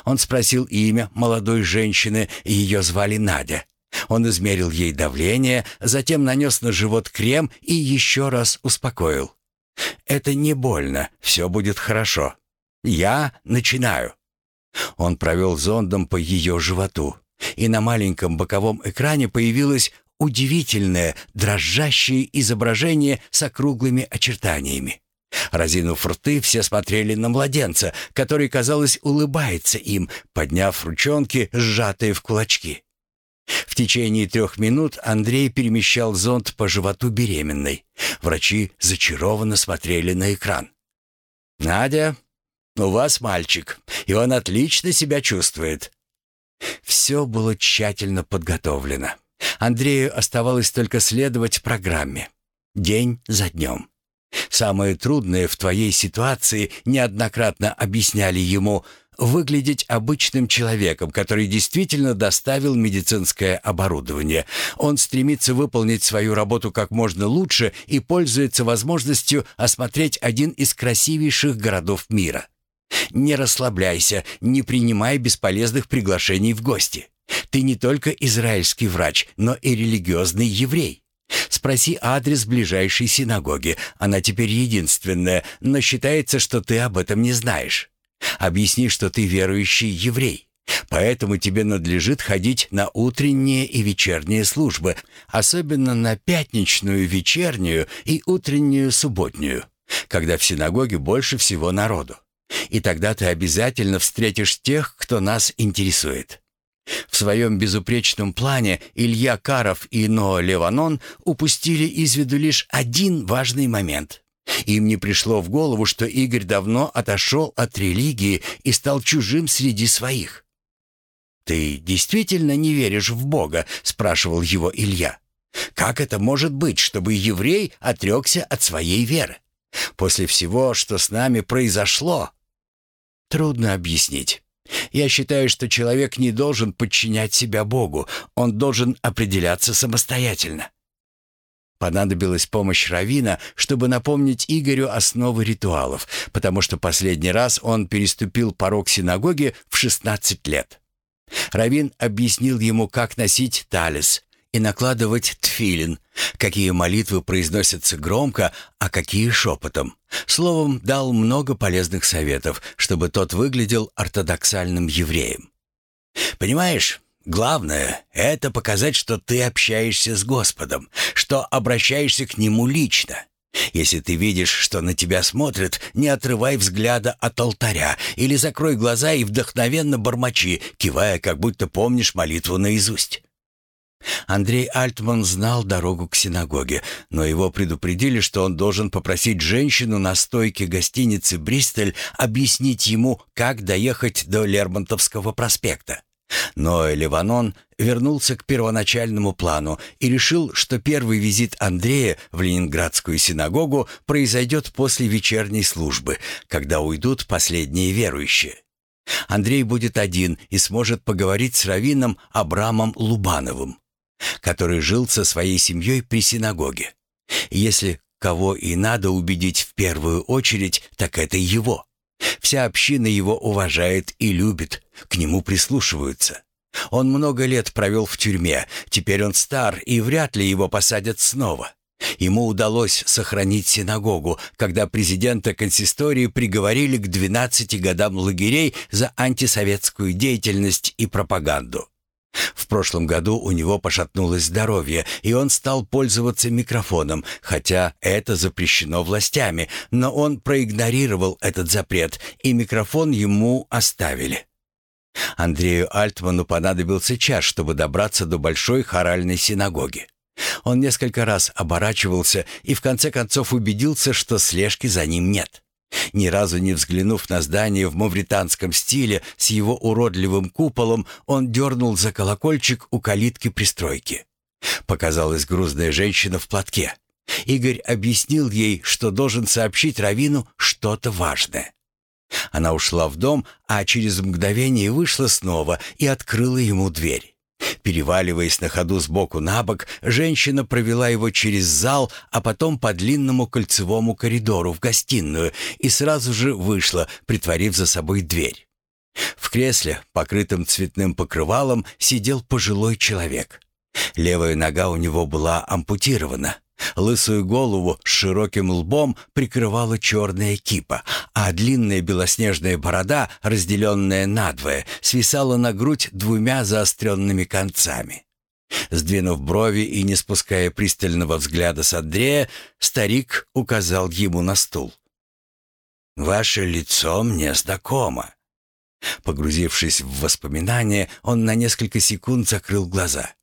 Он спросил имя молодой женщины, ее звали Надя. Он измерил ей давление, затем нанес на живот крем и еще раз успокоил. «Это не больно, все будет хорошо. Я начинаю». Он провел зондом по ее животу и на маленьком боковом экране появилось удивительное дрожащее изображение с округлыми очертаниями. Разинув рты, все смотрели на младенца, который, казалось, улыбается им, подняв ручонки, сжатые в кулачки. В течение трех минут Андрей перемещал зонд по животу беременной. Врачи зачарованно смотрели на экран. «Надя, у вас мальчик, и он отлично себя чувствует. Все было тщательно подготовлено. Андрею оставалось только следовать программе. День за днем. Самое трудное в твоей ситуации, неоднократно объясняли ему, выглядеть обычным человеком, который действительно доставил медицинское оборудование. Он стремится выполнить свою работу как можно лучше и пользуется возможностью осмотреть один из красивейших городов мира. Не расслабляйся, не принимай бесполезных приглашений в гости. Ты не только израильский врач, но и религиозный еврей. Спроси адрес ближайшей синагоги. Она теперь единственная, но считается, что ты об этом не знаешь. Объясни, что ты верующий еврей. Поэтому тебе надлежит ходить на утренние и вечерние службы, особенно на пятничную вечернюю и утреннюю субботнюю, когда в синагоге больше всего народу. И тогда ты обязательно встретишь тех, кто нас интересует. В своем безупречном плане Илья Каров и Ноа Леванон упустили из виду лишь один важный момент. Им не пришло в голову, что Игорь давно отошел от религии и стал чужим среди своих. «Ты действительно не веришь в Бога?» — спрашивал его Илья. «Как это может быть, чтобы еврей отрекся от своей веры? После всего, что с нами произошло, Трудно объяснить. Я считаю, что человек не должен подчинять себя Богу, он должен определяться самостоятельно. Понадобилась помощь Равина, чтобы напомнить Игорю основы ритуалов, потому что последний раз он переступил порог синагоги в 16 лет. Равин объяснил ему, как носить талис, и накладывать тфилин, какие молитвы произносятся громко, а какие шепотом. Словом, дал много полезных советов, чтобы тот выглядел ортодоксальным евреем. «Понимаешь, главное — это показать, что ты общаешься с Господом, что обращаешься к Нему лично». Если ты видишь, что на тебя смотрят, не отрывай взгляда от алтаря или закрой глаза и вдохновенно бормочи, кивая, как будто помнишь молитву наизусть. Андрей Альтман знал дорогу к синагоге, но его предупредили, что он должен попросить женщину на стойке гостиницы «Бристоль» объяснить ему, как доехать до Лермонтовского проспекта. Но Ливанон вернулся к первоначальному плану и решил, что первый визит Андрея в Ленинградскую синагогу произойдет после вечерней службы, когда уйдут последние верующие. Андрей будет один и сможет поговорить с раввином Абрамом Лубановым, который жил со своей семьей при синагоге. Если кого и надо убедить в первую очередь, так это его. Вся община его уважает и любит, к нему прислушиваются. Он много лет провел в тюрьме, теперь он стар, и вряд ли его посадят снова. Ему удалось сохранить синагогу, когда президента консистории приговорили к 12 годам лагерей за антисоветскую деятельность и пропаганду. В прошлом году у него пошатнулось здоровье, и он стал пользоваться микрофоном, хотя это запрещено властями, но он проигнорировал этот запрет, и микрофон ему оставили. Андрею Альтману понадобился час, чтобы добраться до большой хоральной синагоги. Он несколько раз оборачивался и в конце концов убедился, что слежки за ним нет. Ни разу не взглянув на здание в мавританском стиле с его уродливым куполом, он дернул за колокольчик у калитки пристройки. Показалась грузная женщина в платке. Игорь объяснил ей, что должен сообщить Равину что-то важное. Она ушла в дом, а через мгновение вышла снова и открыла ему дверь. Переваливаясь на ходу сбоку на бок, женщина провела его через зал, а потом по длинному кольцевому коридору в гостиную и сразу же вышла, притворив за собой дверь. В кресле, покрытом цветным покрывалом, сидел пожилой человек. Левая нога у него была ампутирована. Лысую голову с широким лбом прикрывала черная кипа, а длинная белоснежная борода, разделенная надвое, свисала на грудь двумя заостренными концами. Сдвинув брови и не спуская пристального взгляда с Андрея, старик указал ему на стул. «Ваше лицо мне знакомо». Погрузившись в воспоминания, он на несколько секунд закрыл глаза.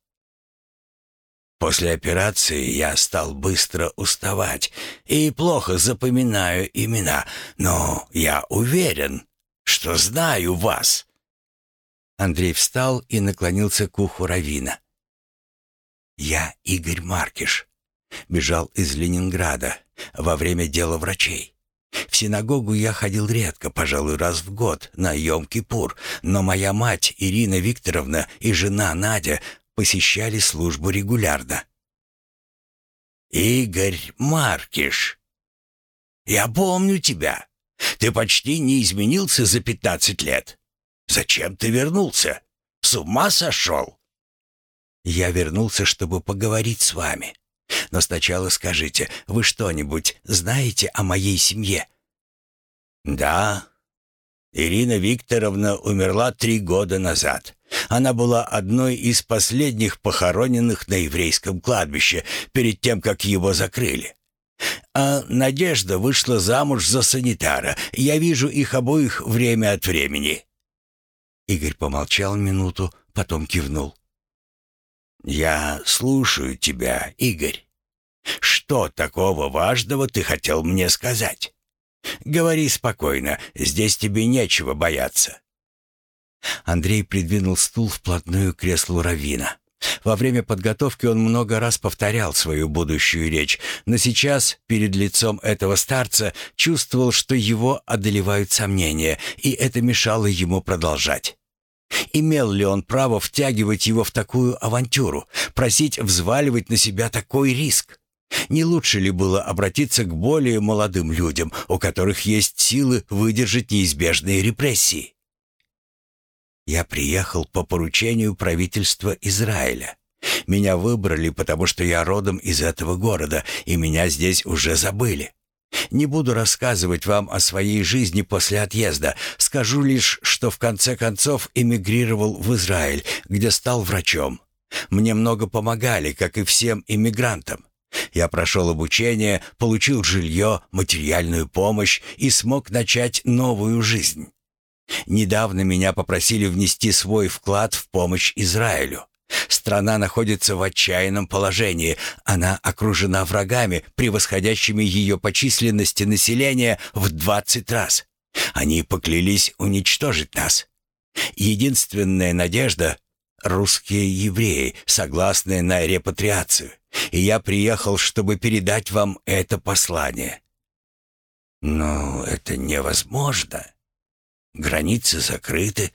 После операции я стал быстро уставать и плохо запоминаю имена, но я уверен, что знаю вас». Андрей встал и наклонился к уху Равина. «Я Игорь Маркиш. Бежал из Ленинграда во время дела врачей. В синагогу я ходил редко, пожалуй, раз в год, на Йом-Кипур, но моя мать Ирина Викторовна и жена Надя посещали службу регулярно. «Игорь Маркиш, я помню тебя. Ты почти не изменился за пятнадцать лет. Зачем ты вернулся? С ума сошел?» «Я вернулся, чтобы поговорить с вами. Но сначала скажите, вы что-нибудь знаете о моей семье?» «Да, Ирина Викторовна умерла три года назад. Она была одной из последних похороненных на еврейском кладбище перед тем, как его закрыли. А Надежда вышла замуж за санитара. Я вижу их обоих время от времени». Игорь помолчал минуту, потом кивнул. «Я слушаю тебя, Игорь. Что такого важного ты хотел мне сказать?» Говори спокойно, здесь тебе нечего бояться». Андрей придвинул стул вплотную к креслу Равина. Во время подготовки он много раз повторял свою будущую речь, но сейчас, перед лицом этого старца, чувствовал, что его одолевают сомнения, и это мешало ему продолжать. Имел ли он право втягивать его в такую авантюру, просить взваливать на себя такой риск? Не лучше ли было обратиться к более молодым людям, у которых есть силы выдержать неизбежные репрессии? Я приехал по поручению правительства Израиля. Меня выбрали, потому что я родом из этого города, и меня здесь уже забыли. Не буду рассказывать вам о своей жизни после отъезда. Скажу лишь, что в конце концов эмигрировал в Израиль, где стал врачом. Мне много помогали, как и всем иммигрантам. Я прошел обучение, получил жилье, материальную помощь и смог начать новую жизнь. Недавно меня попросили внести свой вклад в помощь Израилю. Страна находится в отчаянном положении. Она окружена врагами, превосходящими ее по численности населения в 20 раз. Они поклялись уничтожить нас. Единственная надежда — русские евреи, согласные на репатриацию и я приехал, чтобы передать вам это послание». «Но это невозможно». Границы закрыты.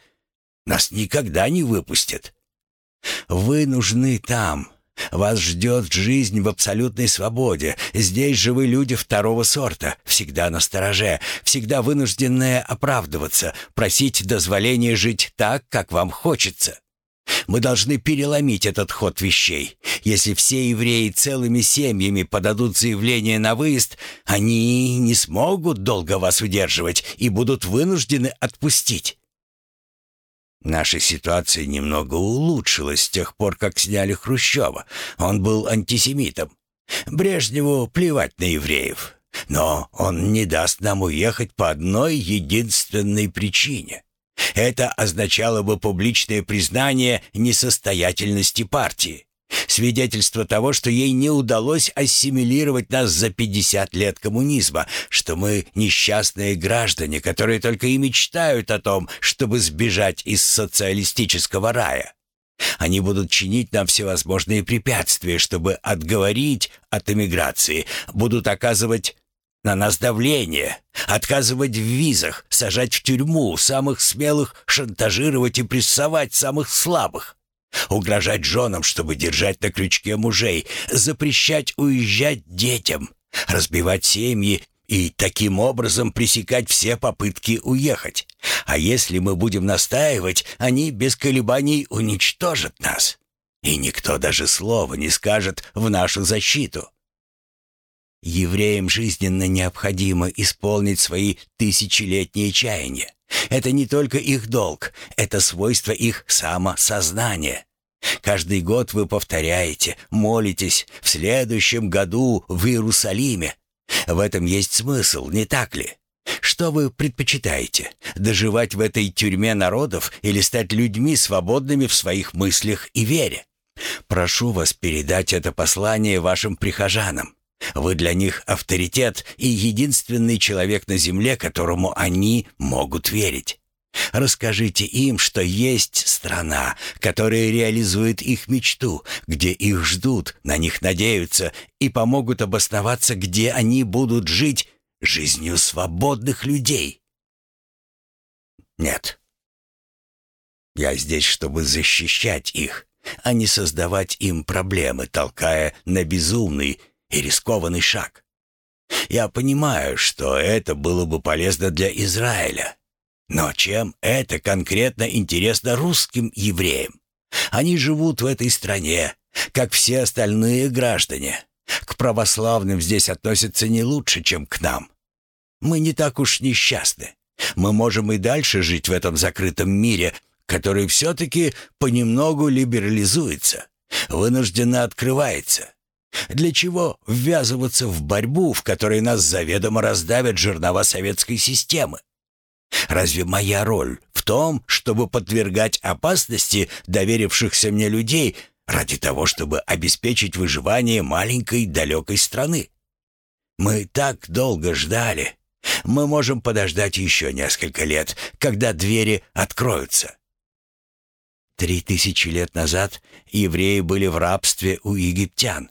Нас никогда не выпустят. Вы нужны там. Вас ждет жизнь в абсолютной свободе. Здесь же вы люди второго сорта, всегда на стороже, всегда вынужденные оправдываться, просить дозволения жить так, как вам хочется. Мы должны переломить этот ход вещей. Если все евреи целыми семьями подадут заявление на выезд, они не смогут долго вас удерживать и будут вынуждены отпустить. Наша ситуация немного улучшилась с тех пор, как сняли Хрущева. Он был антисемитом. Брежневу плевать на евреев. Но он не даст нам уехать по одной единственной причине. Это означало бы публичное признание несостоятельности партии. Свидетельство того, что ей не удалось ассимилировать нас за 50 лет коммунизма, что мы несчастные граждане, которые только и мечтают о том, чтобы сбежать из социалистического рая. Они будут чинить нам всевозможные препятствия, чтобы отговорить от эмиграции, будут оказывать на нас давление, отказывать в визах, сажать в тюрьму самых смелых, шантажировать и прессовать самых слабых. Угрожать женам, чтобы держать на крючке мужей, запрещать уезжать детям, разбивать семьи и таким образом пресекать все попытки уехать. А если мы будем настаивать, они без колебаний уничтожат нас. И никто даже слова не скажет в нашу защиту. Евреям жизненно необходимо исполнить свои тысячелетние чаяния. Это не только их долг, это свойство их самосознания. Каждый год вы повторяете, молитесь в следующем году в Иерусалиме. В этом есть смысл, не так ли? Что вы предпочитаете? Доживать в этой тюрьме народов или стать людьми, свободными в своих мыслях и вере? Прошу вас передать это послание вашим прихожанам. Вы для них авторитет и единственный человек на земле, которому они могут верить. Расскажите им, что есть страна, которая реализует их мечту, где их ждут, на них надеются и помогут обосноваться, где они будут жить жизнью свободных людей. Нет. Я здесь, чтобы защищать их, а не создавать им проблемы, толкая на безумный и рискованный шаг. Я понимаю, что это было бы полезно для Израиля. Но чем это конкретно интересно русским евреям? Они живут в этой стране, как все остальные граждане. К православным здесь относятся не лучше, чем к нам. Мы не так уж несчастны. Мы можем и дальше жить в этом закрытом мире, который все-таки понемногу либерализуется, вынужденно открывается. Для чего ввязываться в борьбу, в которой нас заведомо раздавят жернова советской системы? Разве моя роль в том, чтобы подвергать опасности доверившихся мне людей ради того, чтобы обеспечить выживание маленькой далекой страны? Мы так долго ждали. Мы можем подождать еще несколько лет, когда двери откроются. Три тысячи лет назад евреи были в рабстве у египтян.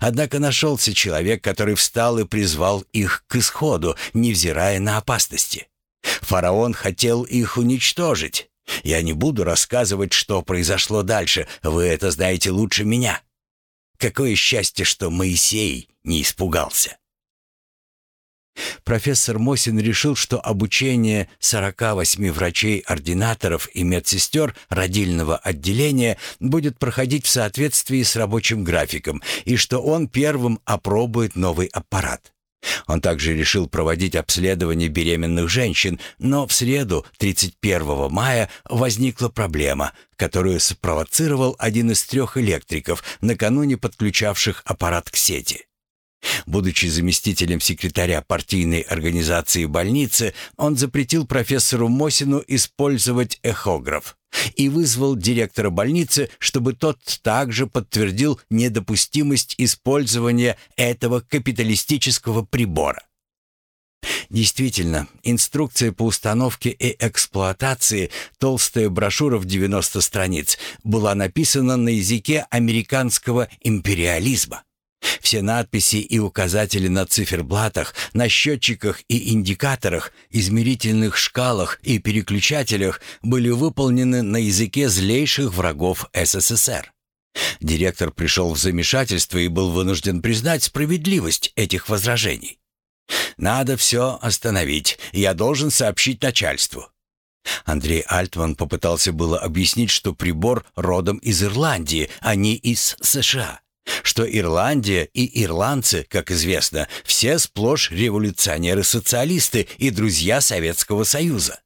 Однако нашелся человек, который встал и призвал их к исходу, невзирая на опасности. Фараон хотел их уничтожить. Я не буду рассказывать, что произошло дальше, вы это знаете лучше меня. Какое счастье, что Моисей не испугался. Профессор Мосин решил, что обучение 48 врачей-ординаторов и медсестер родильного отделения будет проходить в соответствии с рабочим графиком и что он первым опробует новый аппарат. Он также решил проводить обследование беременных женщин, но в среду, 31 мая, возникла проблема, которую спровоцировал один из трех электриков, накануне подключавших аппарат к сети. Будучи заместителем секретаря партийной организации больницы, он запретил профессору Мосину использовать эхограф и вызвал директора больницы, чтобы тот также подтвердил недопустимость использования этого капиталистического прибора. Действительно, инструкция по установке и эксплуатации, толстая брошюра в 90 страниц, была написана на языке американского империализма. Все надписи и указатели на циферблатах, на счетчиках и индикаторах, измерительных шкалах и переключателях были выполнены на языке злейших врагов СССР. Директор пришел в замешательство и был вынужден признать справедливость этих возражений. «Надо все остановить. Я должен сообщить начальству». Андрей Альтман попытался было объяснить, что прибор родом из Ирландии, а не из США что Ирландия и ирландцы, как известно, все сплошь революционеры-социалисты и друзья Советского Союза.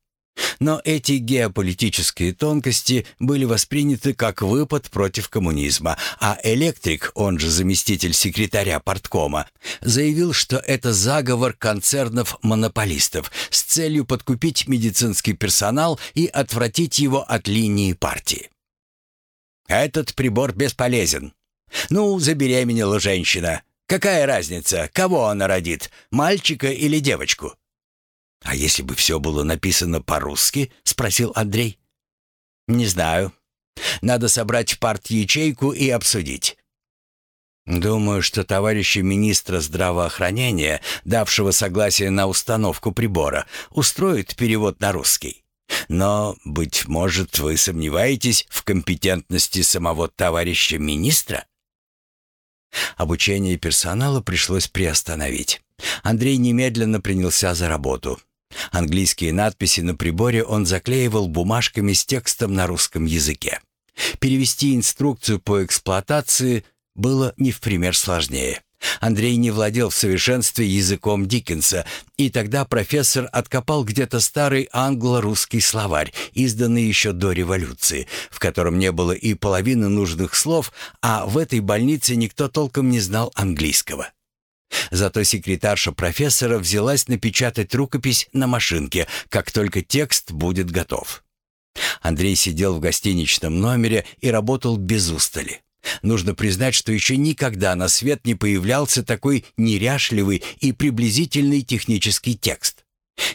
Но эти геополитические тонкости были восприняты как выпад против коммунизма, а электрик, он же заместитель секретаря парткома, заявил, что это заговор концернов-монополистов с целью подкупить медицинский персонал и отвратить его от линии партии. «Этот прибор бесполезен», ну, забеременела женщина. Какая разница, кого она родит, мальчика или девочку? А если бы все было написано по-русски, спросил Андрей. Не знаю. Надо собрать парт-ячейку и обсудить. Думаю, что товарища министра здравоохранения, давшего согласие на установку прибора, устроит перевод на русский. Но, быть может, вы сомневаетесь в компетентности самого товарища министра? Обучение персонала пришлось приостановить. Андрей немедленно принялся за работу. Английские надписи на приборе он заклеивал бумажками с текстом на русском языке. Перевести инструкцию по эксплуатации было не в пример сложнее. Андрей не владел в совершенстве языком Диккенса, и тогда профессор откопал где-то старый англо-русский словарь, изданный еще до революции, в котором не было и половины нужных слов, а в этой больнице никто толком не знал английского. Зато секретарша профессора взялась напечатать рукопись на машинке, как только текст будет готов. Андрей сидел в гостиничном номере и работал без устали. Нужно признать, что еще никогда на свет не появлялся такой неряшливый и приблизительный технический текст.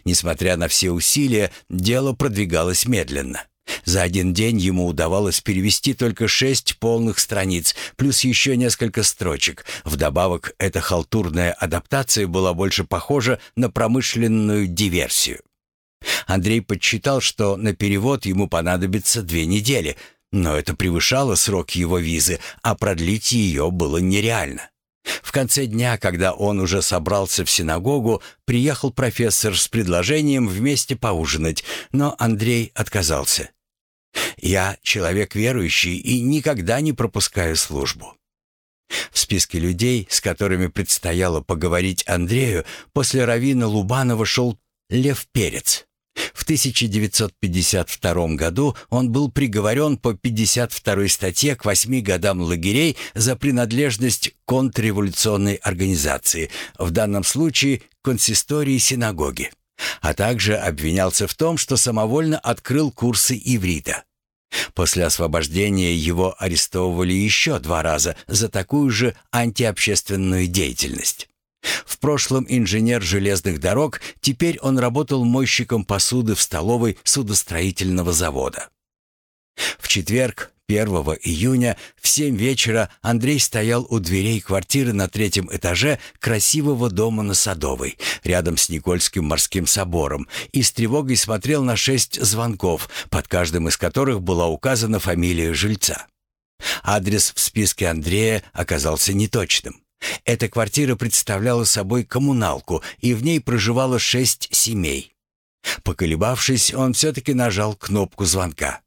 Несмотря на все усилия, дело продвигалось медленно. За один день ему удавалось перевести только шесть полных страниц, плюс еще несколько строчек. Вдобавок, эта халтурная адаптация была больше похожа на промышленную диверсию. Андрей подсчитал, что на перевод ему понадобится две недели – но это превышало срок его визы, а продлить ее было нереально. В конце дня, когда он уже собрался в синагогу, приехал профессор с предложением вместе поужинать, но Андрей отказался. «Я человек верующий и никогда не пропускаю службу». В списке людей, с которыми предстояло поговорить Андрею, после Равина Лубанова шел Лев Перец. В 1952 году он был приговорен по 52 статье к 8 годам лагерей за принадлежность контрреволюционной организации, в данном случае консистории синагоги, а также обвинялся в том, что самовольно открыл курсы иврита. После освобождения его арестовывали еще два раза за такую же антиобщественную деятельность. В прошлом инженер железных дорог, теперь он работал мойщиком посуды в столовой судостроительного завода. В четверг, 1 июня, в 7 вечера Андрей стоял у дверей квартиры на третьем этаже красивого дома на Садовой, рядом с Никольским морским собором, и с тревогой смотрел на шесть звонков, под каждым из которых была указана фамилия жильца. Адрес в списке Андрея оказался неточным. Эта квартира представляла собой коммуналку, и в ней проживало шесть семей. Поколебавшись, он все-таки нажал кнопку звонка.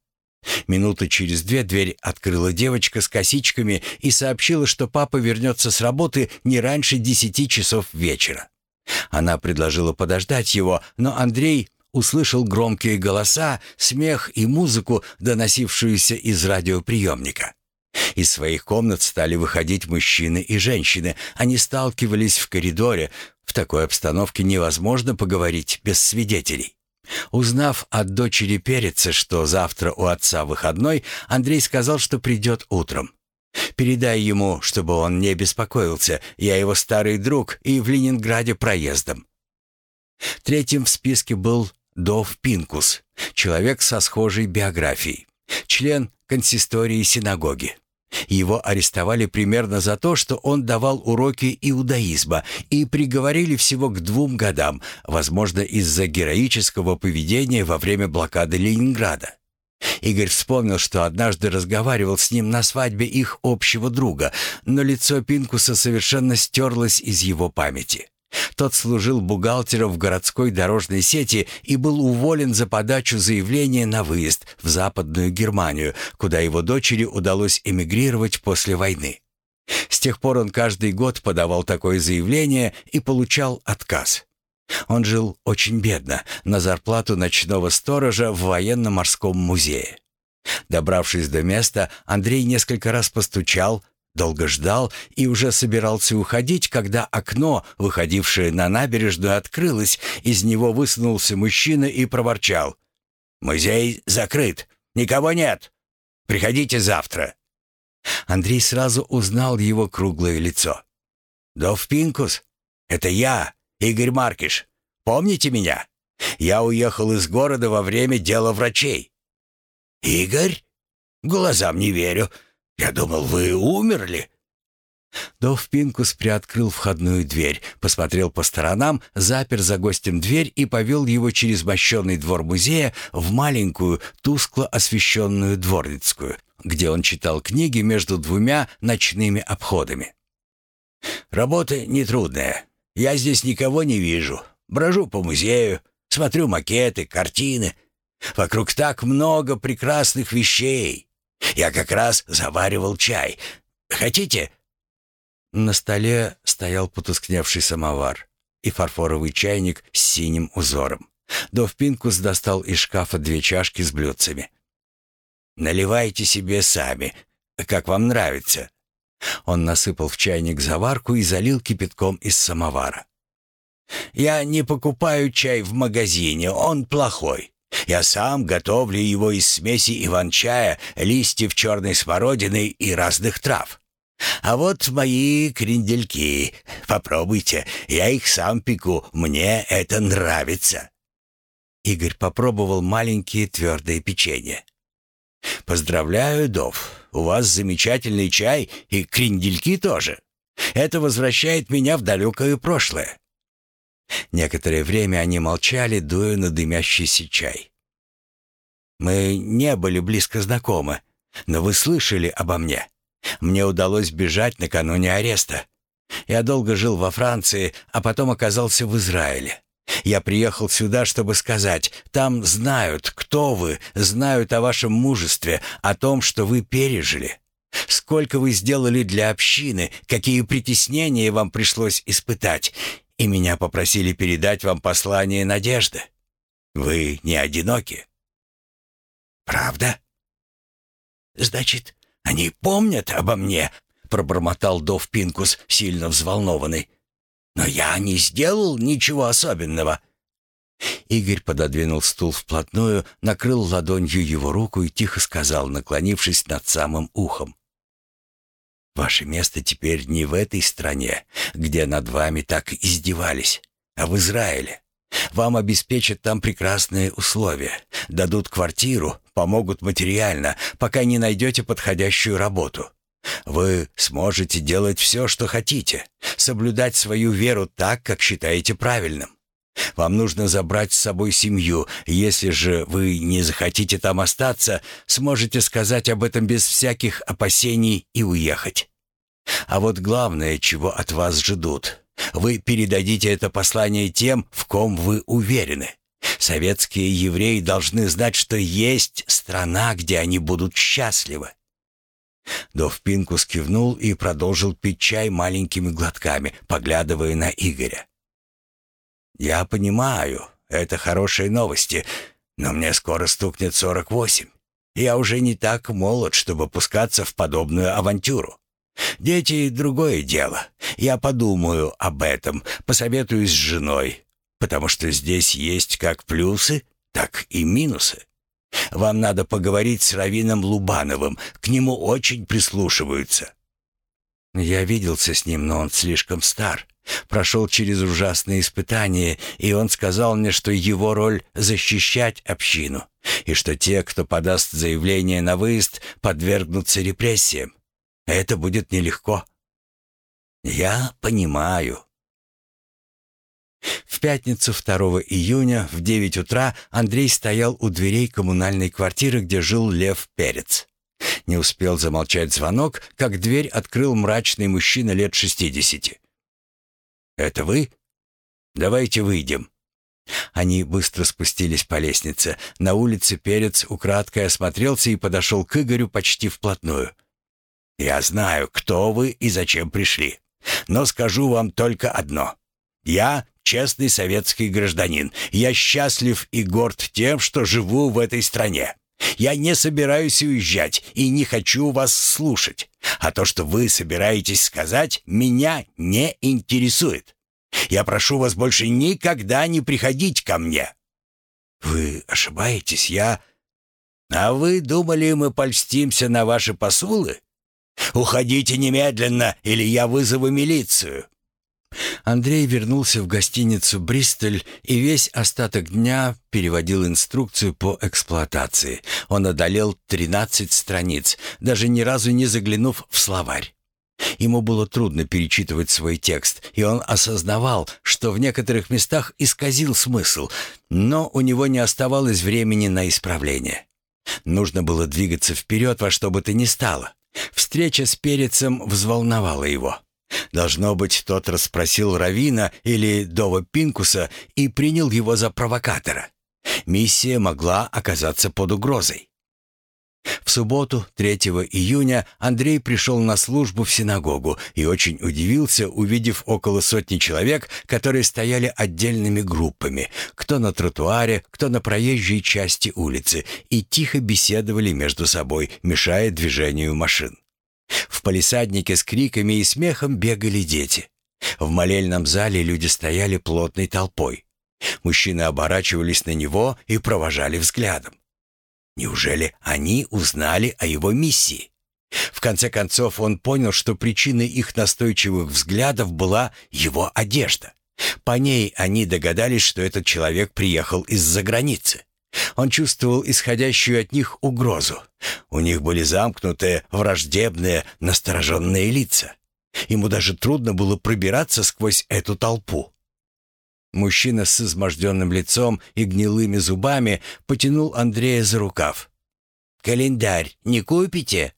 Минуты через две дверь открыла девочка с косичками и сообщила, что папа вернется с работы не раньше десяти часов вечера. Она предложила подождать его, но Андрей услышал громкие голоса, смех и музыку, доносившуюся из радиоприемника. Из своих комнат стали выходить мужчины и женщины. Они сталкивались в коридоре. В такой обстановке невозможно поговорить без свидетелей. Узнав от дочери Переца, что завтра у отца выходной, Андрей сказал, что придет утром. «Передай ему, чтобы он не беспокоился. Я его старый друг и в Ленинграде проездом». Третьим в списке был Дов Пинкус, человек со схожей биографией, член консистории синагоги. Его арестовали примерно за то, что он давал уроки иудаизма и приговорили всего к двум годам, возможно, из-за героического поведения во время блокады Ленинграда. Игорь вспомнил, что однажды разговаривал с ним на свадьбе их общего друга, но лицо Пинкуса совершенно стерлось из его памяти. Тот служил бухгалтером в городской дорожной сети и был уволен за подачу заявления на выезд в Западную Германию, куда его дочери удалось эмигрировать после войны. С тех пор он каждый год подавал такое заявление и получал отказ. Он жил очень бедно, на зарплату ночного сторожа в военно-морском музее. Добравшись до места, Андрей несколько раз постучал, долго ждал и уже собирался уходить, когда окно, выходившее на набережную, открылось, из него высунулся мужчина и проворчал. «Музей закрыт, никого нет. Приходите завтра». Андрей сразу узнал его круглое лицо. «Дов Пинкус, это я, Игорь Маркиш. Помните меня? Я уехал из города во время дела врачей». «Игорь? Глазам не верю. Я думал, вы умерли». Дов Пинкус приоткрыл входную дверь, посмотрел по сторонам, запер за гостем дверь и повел его через мощенный двор музея в маленькую, тускло освещенную дворницкую, где он читал книги между двумя ночными обходами. «Работа нетрудная. Я здесь никого не вижу. Брожу по музею, смотрю макеты, картины. Вокруг так много прекрасных вещей. Я как раз заваривал чай. Хотите?» На столе стоял потускневший самовар и фарфоровый чайник с синим узором. Довпинкус достал из шкафа две чашки с блюдцами. «Наливайте себе сами, как вам нравится». Он насыпал в чайник заварку и залил кипятком из самовара. «Я не покупаю чай в магазине, он плохой. Я сам готовлю его из смеси иван-чая, листьев черной смородины и разных трав. А вот мои крендельки. Попробуйте, я их сам пеку, мне это нравится». Игорь попробовал маленькие твердые печенья. «Поздравляю, Дов, у вас замечательный чай и крендельки тоже. Это возвращает меня в далекое прошлое. Некоторое время они молчали, дуя на дымящийся чай. «Мы не были близко знакомы, но вы слышали обо мне. Мне удалось бежать накануне ареста. Я долго жил во Франции, а потом оказался в Израиле. Я приехал сюда, чтобы сказать, там знают, кто вы, знают о вашем мужестве, о том, что вы пережили. Сколько вы сделали для общины, какие притеснения вам пришлось испытать и меня попросили передать вам послание надежды. Вы не одиноки. Правда? Значит, они помнят обо мне, пробормотал Дов Пинкус, сильно взволнованный. Но я не сделал ничего особенного. Игорь пододвинул стул вплотную, накрыл ладонью его руку и тихо сказал, наклонившись над самым ухом. Ваше место теперь не в этой стране, где над вами так издевались, а в Израиле. Вам обеспечат там прекрасные условия, дадут квартиру, помогут материально, пока не найдете подходящую работу. Вы сможете делать все, что хотите, соблюдать свою веру так, как считаете правильным. Вам нужно забрать с собой семью. Если же вы не захотите там остаться, сможете сказать об этом без всяких опасений и уехать. А вот главное, чего от вас ждут. Вы передадите это послание тем, в ком вы уверены. Советские евреи должны знать, что есть страна, где они будут счастливы. Довпинкус кивнул и продолжил пить чай маленькими глотками, поглядывая на Игоря. «Я понимаю, это хорошие новости, но мне скоро стукнет сорок восемь. Я уже не так молод, чтобы пускаться в подобную авантюру. Дети — другое дело. Я подумаю об этом, посоветуюсь с женой, потому что здесь есть как плюсы, так и минусы. Вам надо поговорить с Равином Лубановым, к нему очень прислушиваются». Я виделся с ним, но он слишком стар. Прошел через ужасные испытания, и он сказал мне, что его роль — защищать общину, и что те, кто подаст заявление на выезд, подвергнутся репрессиям. Это будет нелегко». «Я понимаю». В пятницу 2 июня в 9 утра Андрей стоял у дверей коммунальной квартиры, где жил Лев Перец. Не успел замолчать звонок, как дверь открыл мрачный мужчина лет 60. «Это вы? Давайте выйдем». Они быстро спустились по лестнице. На улице Перец украдкой осмотрелся и подошел к Игорю почти вплотную. «Я знаю, кто вы и зачем пришли. Но скажу вам только одно. Я честный советский гражданин. Я счастлив и горд тем, что живу в этой стране. Я не собираюсь уезжать и не хочу вас слушать. А то, что вы собираетесь сказать, меня не интересует. Я прошу вас больше никогда не приходить ко мне». «Вы ошибаетесь, я...» «А вы думали, мы польстимся на ваши посулы? Уходите немедленно, или я вызову милицию». Андрей вернулся в гостиницу «Бристоль» и весь остаток дня переводил инструкцию по эксплуатации. Он одолел 13 страниц, даже ни разу не заглянув в словарь. Ему было трудно перечитывать свой текст, и он осознавал, что в некоторых местах исказил смысл, но у него не оставалось времени на исправление. Нужно было двигаться вперед во что бы то ни стало. Встреча с Перецем взволновала его. Должно быть, тот расспросил Равина или Дова Пинкуса и принял его за провокатора. Миссия могла оказаться под угрозой. В субботу, 3 июня, Андрей пришел на службу в синагогу и очень удивился, увидев около сотни человек, которые стояли отдельными группами, кто на тротуаре, кто на проезжей части улицы, и тихо беседовали между собой, мешая движению машин. В палисаднике с криками и смехом бегали дети. В молельном зале люди стояли плотной толпой. Мужчины оборачивались на него и провожали взглядом. Неужели они узнали о его миссии? В конце концов он понял, что причиной их настойчивых взглядов была его одежда. По ней они догадались, что этот человек приехал из-за границы. Он чувствовал исходящую от них угрозу. У них были замкнутые, враждебные, настороженные лица. Ему даже трудно было пробираться сквозь эту толпу. Мужчина с изможденным лицом и гнилыми зубами потянул Андрея за рукав. «Календарь не купите?»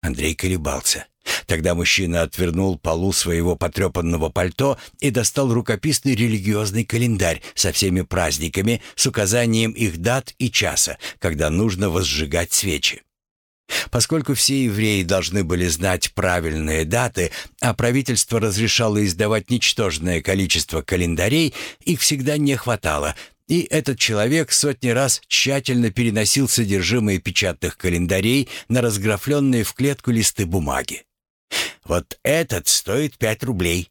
Андрей колебался. Тогда мужчина отвернул полу своего потрепанного пальто и достал рукописный религиозный календарь со всеми праздниками, с указанием их дат и часа, когда нужно возжигать свечи. Поскольку все евреи должны были знать правильные даты, а правительство разрешало издавать ничтожное количество календарей, их всегда не хватало, и этот человек сотни раз тщательно переносил содержимое печатных календарей на разграфленные в клетку листы бумаги. Вот этот стоит пять рублей».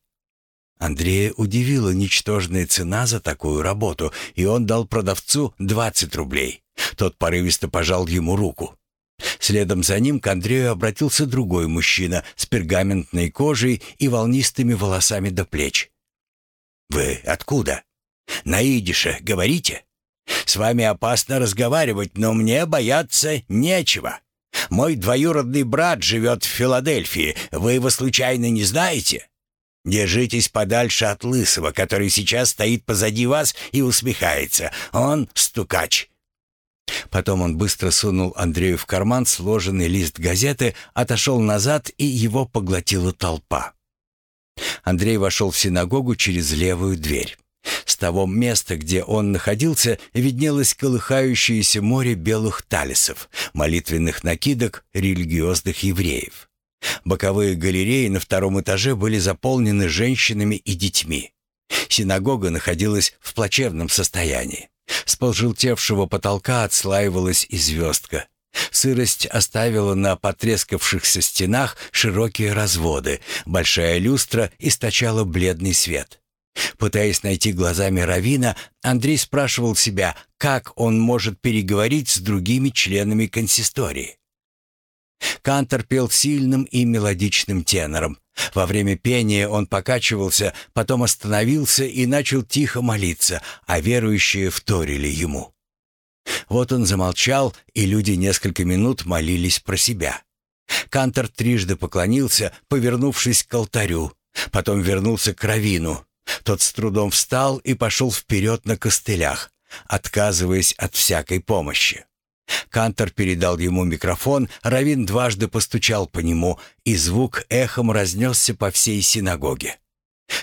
Андрея удивила ничтожная цена за такую работу, и он дал продавцу двадцать рублей. Тот порывисто пожал ему руку. Следом за ним к Андрею обратился другой мужчина с пергаментной кожей и волнистыми волосами до плеч. «Вы откуда? На идише говорите? С вами опасно разговаривать, но мне бояться нечего. Мой двоюродный брат живет в Филадельфии. Вы его случайно не знаете? Держитесь подальше от Лысого, который сейчас стоит позади вас и усмехается. Он стукач». Потом он быстро сунул Андрею в карман сложенный лист газеты, отошел назад, и его поглотила толпа. Андрей вошел в синагогу через левую дверь. С того места, где он находился, виднелось колыхающееся море белых талисов, молитвенных накидок религиозных евреев. Боковые галереи на втором этаже были заполнены женщинами и детьми. Синагога находилась в плачевном состоянии. С пожелтевшего потолка отслаивалась и звездка. Сырость оставила на потрескавшихся стенах широкие разводы. Большая люстра источала бледный свет. Пытаясь найти глазами Равина, Андрей спрашивал себя, как он может переговорить с другими членами консистории. Кантор пел сильным и мелодичным тенором. Во время пения он покачивался, потом остановился и начал тихо молиться, а верующие вторили ему. Вот он замолчал, и люди несколько минут молились про себя. Кантор трижды поклонился, повернувшись к алтарю. Потом вернулся к Равину. Тот с трудом встал и пошел вперед на костылях, отказываясь от всякой помощи. Кантор передал ему микрофон, Равин дважды постучал по нему, и звук эхом разнесся по всей синагоге.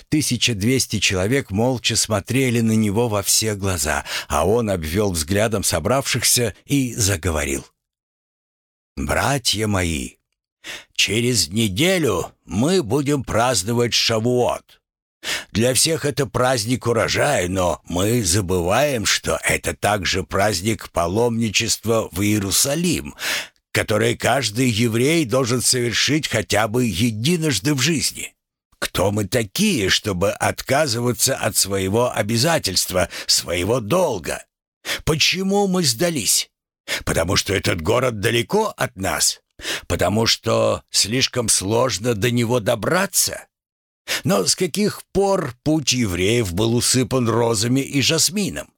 1200 человек молча смотрели на него во все глаза, а он обвел взглядом собравшихся и заговорил. «Братья мои, через неделю мы будем праздновать Шавуот. Для всех это праздник урожая, но мы забываем, что это также праздник паломничества в Иерусалим, который каждый еврей должен совершить хотя бы единожды в жизни. Кто мы такие, чтобы отказываться от своего обязательства, своего долга? Почему мы сдались? Потому что этот город далеко от нас? Потому что слишком сложно до него добраться? Но с каких пор путь евреев был усыпан розами и жасмином?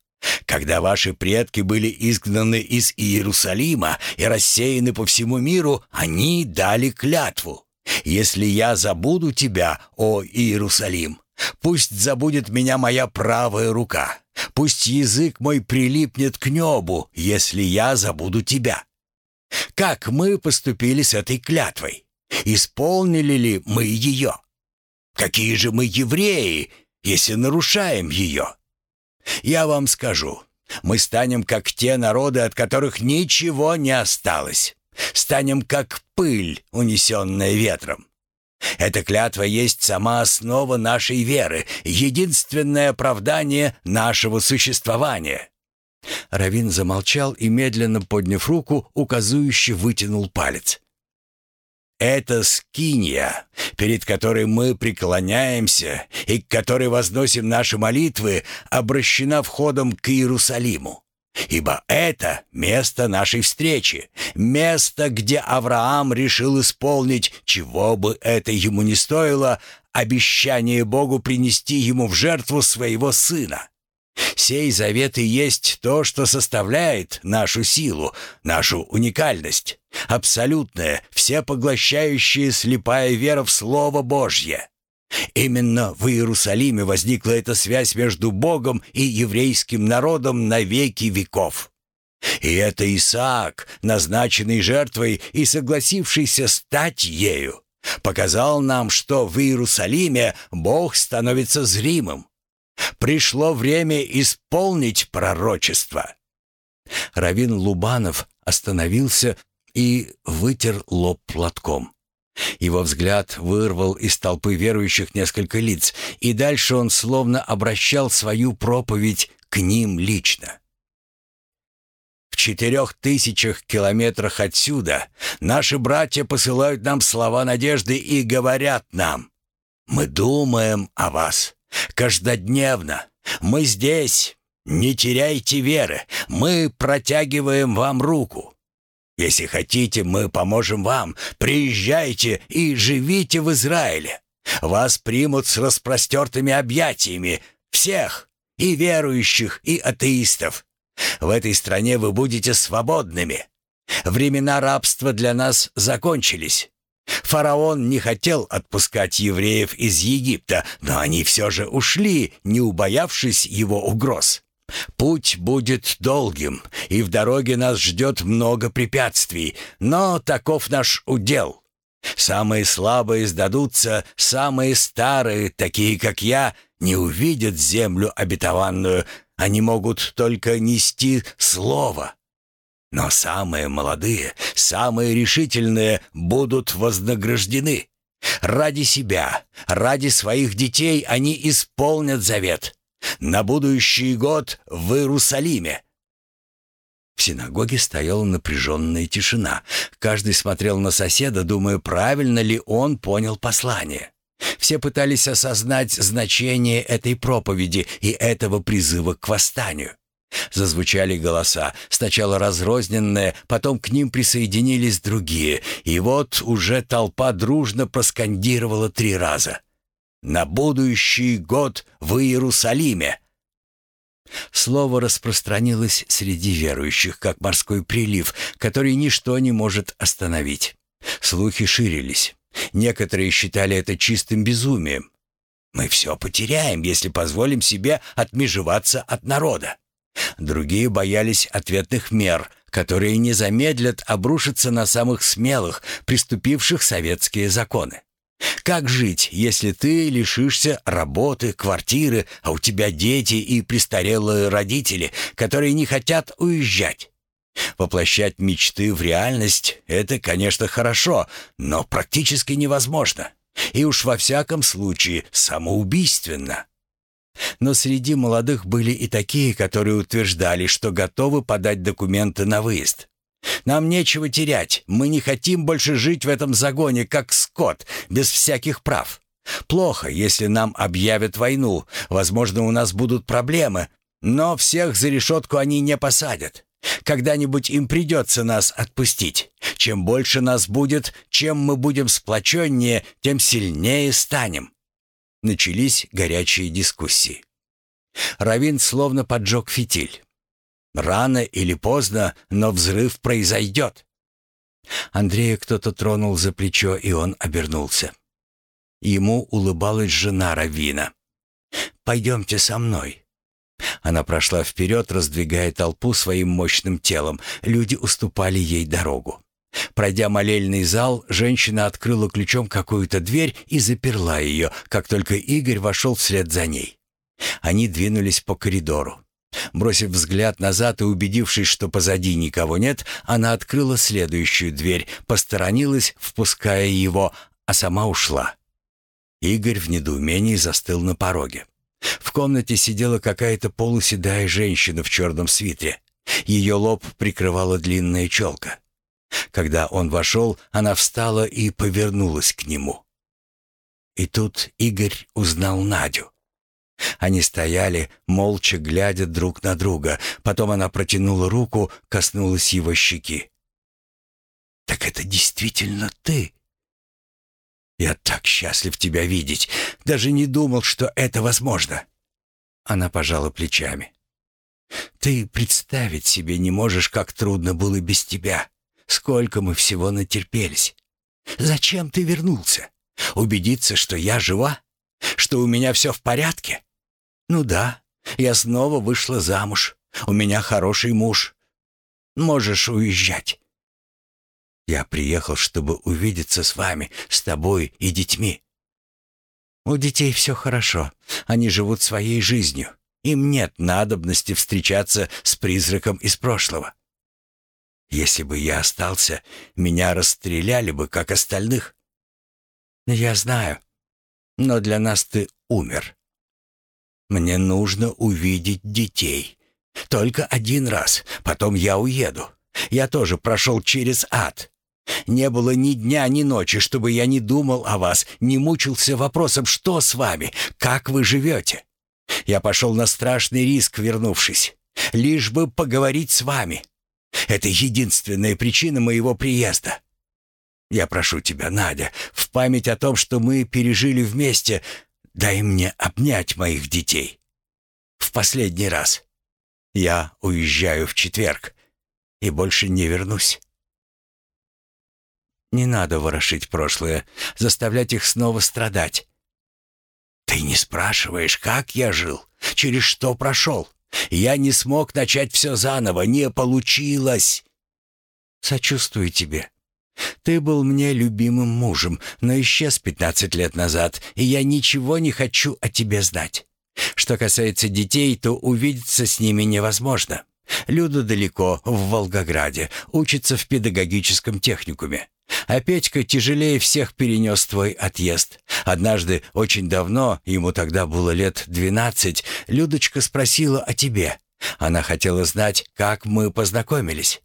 Когда ваши предки были изгнаны из Иерусалима и рассеяны по всему миру, они дали клятву. «Если я забуду тебя, о Иерусалим, пусть забудет меня моя правая рука, пусть язык мой прилипнет к небу, если я забуду тебя». Как мы поступили с этой клятвой? Исполнили ли мы ее? Какие же мы евреи, если нарушаем ее? Я вам скажу, мы станем как те народы, от которых ничего не осталось. Станем как пыль, унесенная ветром. Эта клятва есть сама основа нашей веры, единственное оправдание нашего существования. Равин замолчал и, медленно подняв руку, указующе вытянул палец. Это скиния, перед которой мы преклоняемся и к которой возносим наши молитвы, обращена входом к Иерусалиму. Ибо это место нашей встречи, место, где Авраам решил исполнить, чего бы это ему не стоило, обещание Богу принести ему в жертву своего сына. Сей завет и есть то, что составляет нашу силу, нашу уникальность, абсолютная, всепоглощающая слепая вера в Слово Божье. Именно в Иерусалиме возникла эта связь между Богом и еврейским народом на веки веков. И это Исаак, назначенный жертвой и согласившийся стать ею, показал нам, что в Иерусалиме Бог становится зримым, Пришло время исполнить пророчество. Равин Лубанов остановился и вытер лоб платком. Его взгляд вырвал из толпы верующих несколько лиц, и дальше он словно обращал свою проповедь к ним лично. В четырех тысячах километрах отсюда наши братья посылают нам слова надежды и говорят нам, «Мы думаем о вас. Каждодневно. Мы здесь. Не теряйте веры. Мы протягиваем вам руку. Если хотите, мы поможем вам. Приезжайте и живите в Израиле. Вас примут с распростертыми объятиями. Всех. И верующих, и атеистов. В этой стране вы будете свободными. Времена рабства для нас закончились. Фараон не хотел отпускать евреев из Египта, но они все же ушли, не убоявшись его угроз. Путь будет долгим, и в дороге нас ждет много препятствий, но таков наш удел. Самые слабые сдадутся, самые старые, такие как я, не увидят землю обетованную, они могут только нести слово. Но самые молодые, самые решительные будут вознаграждены. Ради себя, ради своих детей они исполнят завет. На будущий год в Иерусалиме. В синагоге стояла напряженная тишина. Каждый смотрел на соседа, думая, правильно ли он понял послание. Все пытались осознать значение этой проповеди и этого призыва к восстанию. Зазвучали голоса, сначала разрозненные, потом к ним присоединились другие, и вот уже толпа дружно проскандировала три раза. «На будущий год в Иерусалиме!» Слово распространилось среди верующих, как морской прилив, который ничто не может остановить. Слухи ширились. Некоторые считали это чистым безумием. Мы все потеряем, если позволим себе отмежеваться от народа. Другие боялись ответных мер, которые не замедлят обрушиться на самых смелых, приступивших советские законы. Как жить, если ты лишишься работы, квартиры, а у тебя дети и престарелые родители, которые не хотят уезжать? Воплощать мечты в реальность — это, конечно, хорошо, но практически невозможно. И уж во всяком случае самоубийственно. Но среди молодых были и такие, которые утверждали, что готовы подать документы на выезд. Нам нечего терять. Мы не хотим больше жить в этом загоне, как скот, без всяких прав. Плохо, если нам объявят войну. Возможно, у нас будут проблемы. Но всех за решетку они не посадят. Когда-нибудь им придется нас отпустить. Чем больше нас будет, чем мы будем сплоченнее, тем сильнее станем. Начались горячие дискуссии. Равин словно поджег фитиль. Рано или поздно, но взрыв произойдет. Андрея кто-то тронул за плечо, и он обернулся. Ему улыбалась жена Равина. «Пойдемте со мной». Она прошла вперед, раздвигая толпу своим мощным телом. Люди уступали ей дорогу. Пройдя молельный зал, женщина открыла ключом какую-то дверь и заперла ее, как только Игорь вошел вслед за ней. Они двинулись по коридору. Бросив взгляд назад и убедившись, что позади никого нет, она открыла следующую дверь, посторонилась, впуская его, а сама ушла. Игорь в недоумении застыл на пороге. В комнате сидела какая-то полуседая женщина в черном свитре. Ее лоб прикрывала длинная челка. Когда он вошел, она встала и повернулась к нему. И тут Игорь узнал Надю. Они стояли, молча глядя друг на друга. Потом она протянула руку, коснулась его щеки. «Так это действительно ты?» «Я так счастлив тебя видеть. Даже не думал, что это возможно». Она пожала плечами. «Ты представить себе не можешь, как трудно было без тебя. Сколько мы всего натерпелись. Зачем ты вернулся? Убедиться, что я жива? Что у меня все в порядке?» «Ну да, я снова вышла замуж. У меня хороший муж. Можешь уезжать». «Я приехал, чтобы увидеться с вами, с тобой и детьми». «У детей все хорошо. Они живут своей жизнью. Им нет надобности встречаться с призраком из прошлого. Если бы я остался, меня расстреляли бы, как остальных. Я знаю, но для нас ты умер. Мне нужно увидеть детей. Только один раз, потом я уеду. Я тоже прошел через ад. Не было ни дня, ни ночи, чтобы я не думал о вас, не мучился вопросом, что с вами, как вы живете. Я пошел на страшный риск, вернувшись, лишь бы поговорить с вами. Это единственная причина моего приезда. Я прошу тебя, Надя, в память о том, что мы пережили вместе, Дай мне обнять моих детей. В последний раз. Я уезжаю в четверг и больше не вернусь. Не надо ворошить прошлое, заставлять их снова страдать. Ты не спрашиваешь, как я жил, через что прошел. Я не смог начать все заново, не получилось. Сочувствую тебе. Ты был мне любимым мужем, но исчез пятнадцать лет назад, и я ничего не хочу о тебе знать. Что касается детей, то увидеться с ними невозможно. Люда далеко, в Волгограде, учится в педагогическом техникуме. А Петька тяжелее всех перенес твой отъезд. Однажды, очень давно, ему тогда было лет двенадцать, Людочка спросила о тебе. Она хотела знать, как мы познакомились.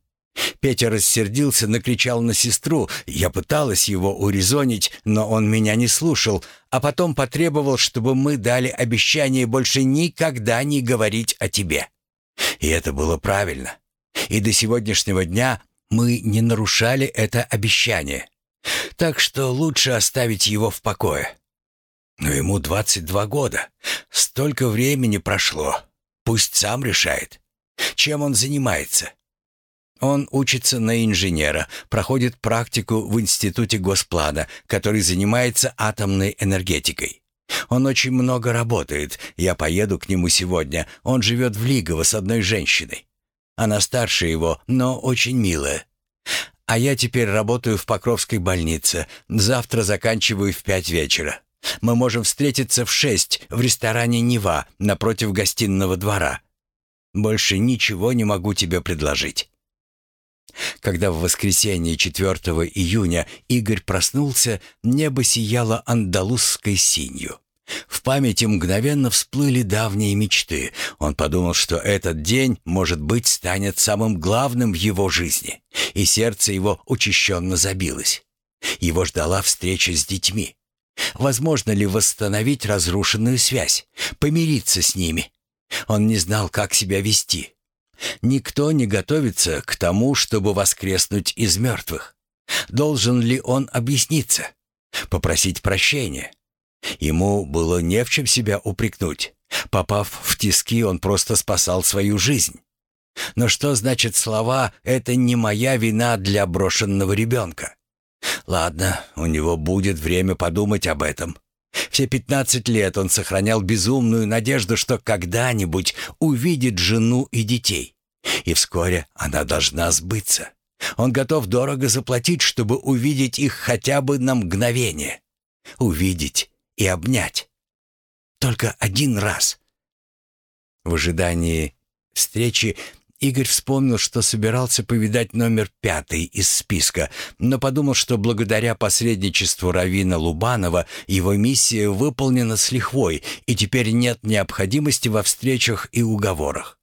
Петя рассердился, накричал на сестру. Я пыталась его урезонить, но он меня не слушал, а потом потребовал, чтобы мы дали обещание больше никогда не говорить о тебе. И это было правильно. И до сегодняшнего дня мы не нарушали это обещание. Так что лучше оставить его в покое. Но ему 22 года. Столько времени прошло. Пусть сам решает. Чем он занимается? Он учится на инженера, проходит практику в Институте Госплана, который занимается атомной энергетикой. Он очень много работает. Я поеду к нему сегодня. Он живет в Лигово с одной женщиной. Она старше его, но очень милая. А я теперь работаю в Покровской больнице. Завтра заканчиваю в пять вечера. Мы можем встретиться в шесть в ресторане «Нева» напротив гостиного двора. Больше ничего не могу тебе предложить». Когда в воскресенье 4 июня Игорь проснулся, небо сияло андалузской синью. В памяти мгновенно всплыли давние мечты. Он подумал, что этот день, может быть, станет самым главным в его жизни. И сердце его учащенно забилось. Его ждала встреча с детьми. Возможно ли восстановить разрушенную связь, помириться с ними? Он не знал, как себя вести. Никто не готовится к тому, чтобы воскреснуть из мертвых. Должен ли он объясниться? Попросить прощения? Ему было не в чем себя упрекнуть. Попав в тиски, он просто спасал свою жизнь. Но что значит слова «это не моя вина для брошенного ребенка»? Ладно, у него будет время подумать об этом. Все пятнадцать лет он сохранял безумную надежду, что когда-нибудь увидит жену и детей. И вскоре она должна сбыться. Он готов дорого заплатить, чтобы увидеть их хотя бы на мгновение. Увидеть и обнять. Только один раз. В ожидании встречи Игорь вспомнил, что собирался повидать номер пятый из списка, но подумал, что благодаря посредничеству Равина Лубанова его миссия выполнена с лихвой, и теперь нет необходимости во встречах и уговорах.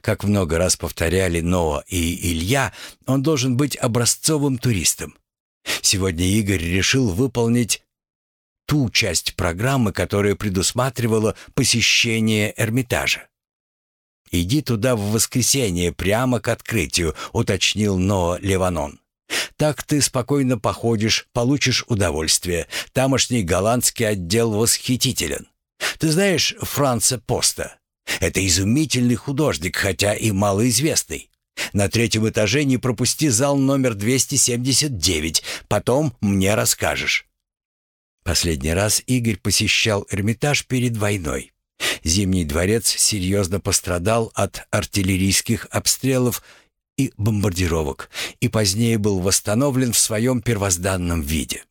Как много раз повторяли Ноа и Илья, он должен быть образцовым туристом. Сегодня Игорь решил выполнить ту часть программы, которая предусматривала посещение Эрмитажа. «Иди туда в воскресенье, прямо к открытию», — уточнил Ноа Леванон. «Так ты спокойно походишь, получишь удовольствие. Тамошний голландский отдел восхитителен. Ты знаешь Франца Поста? Это изумительный художник, хотя и малоизвестный. На третьем этаже не пропусти зал номер 279, потом мне расскажешь». Последний раз Игорь посещал Эрмитаж перед войной. Зимний дворец серьезно пострадал от артиллерийских обстрелов и бомбардировок, и позднее был восстановлен в своем первозданном виде.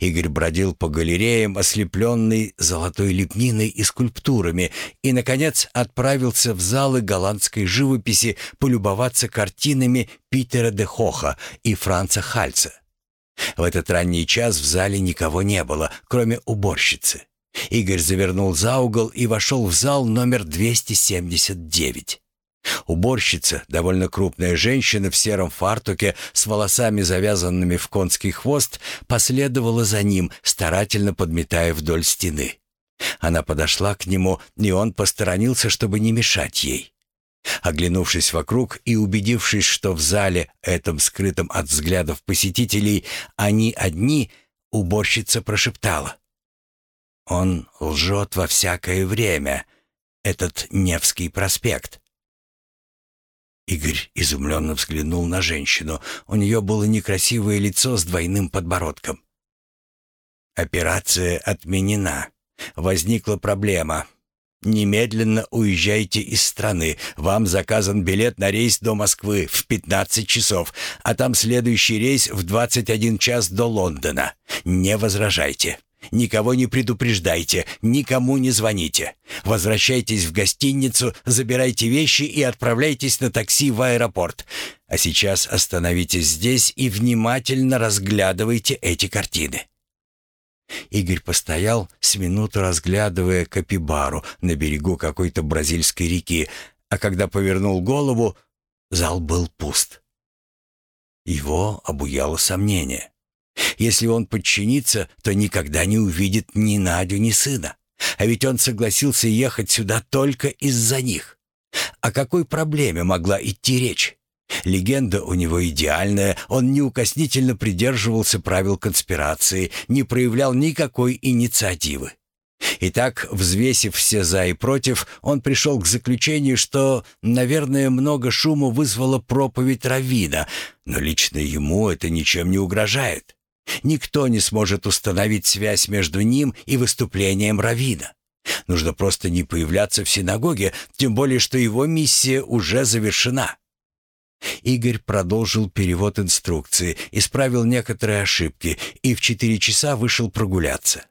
Игорь бродил по галереям, ослепленный золотой лепниной и скульптурами, и, наконец, отправился в залы голландской живописи полюбоваться картинами Питера де Хоха и Франца Хальца. В этот ранний час в зале никого не было, кроме уборщицы. Игорь завернул за угол и вошел в зал номер 279. Уборщица, довольно крупная женщина в сером фартуке с волосами завязанными в конский хвост, последовала за ним, старательно подметая вдоль стены. Она подошла к нему, и он посторонился, чтобы не мешать ей. Оглянувшись вокруг и убедившись, что в зале, этом скрытом от взглядов посетителей, они одни, уборщица прошептала. Он лжет во всякое время, этот Невский проспект. Игорь изумленно взглянул на женщину. У нее было некрасивое лицо с двойным подбородком. «Операция отменена. Возникла проблема. Немедленно уезжайте из страны. Вам заказан билет на рейс до Москвы в 15 часов, а там следующий рейс в 21 час до Лондона. Не возражайте». Никого не предупреждайте, никому не звоните. Возвращайтесь в гостиницу, забирайте вещи и отправляйтесь на такси в аэропорт. А сейчас остановитесь здесь и внимательно разглядывайте эти картины». Игорь постоял с минуту, разглядывая капибару на берегу какой-то бразильской реки, а когда повернул голову, зал был пуст. Его обуяло сомнение. Если он подчинится, то никогда не увидит ни Надю, ни сына. А ведь он согласился ехать сюда только из-за них. О какой проблеме могла идти речь? Легенда у него идеальная, он неукоснительно придерживался правил конспирации, не проявлял никакой инициативы. Итак, взвесив все «за» и «против», он пришел к заключению, что, наверное, много шума вызвала проповедь Равина, но лично ему это ничем не угрожает. Никто не сможет установить связь между ним и выступлением Равина. Нужно просто не появляться в синагоге, тем более что его миссия уже завершена. Игорь продолжил перевод инструкции, исправил некоторые ошибки и в четыре часа вышел прогуляться.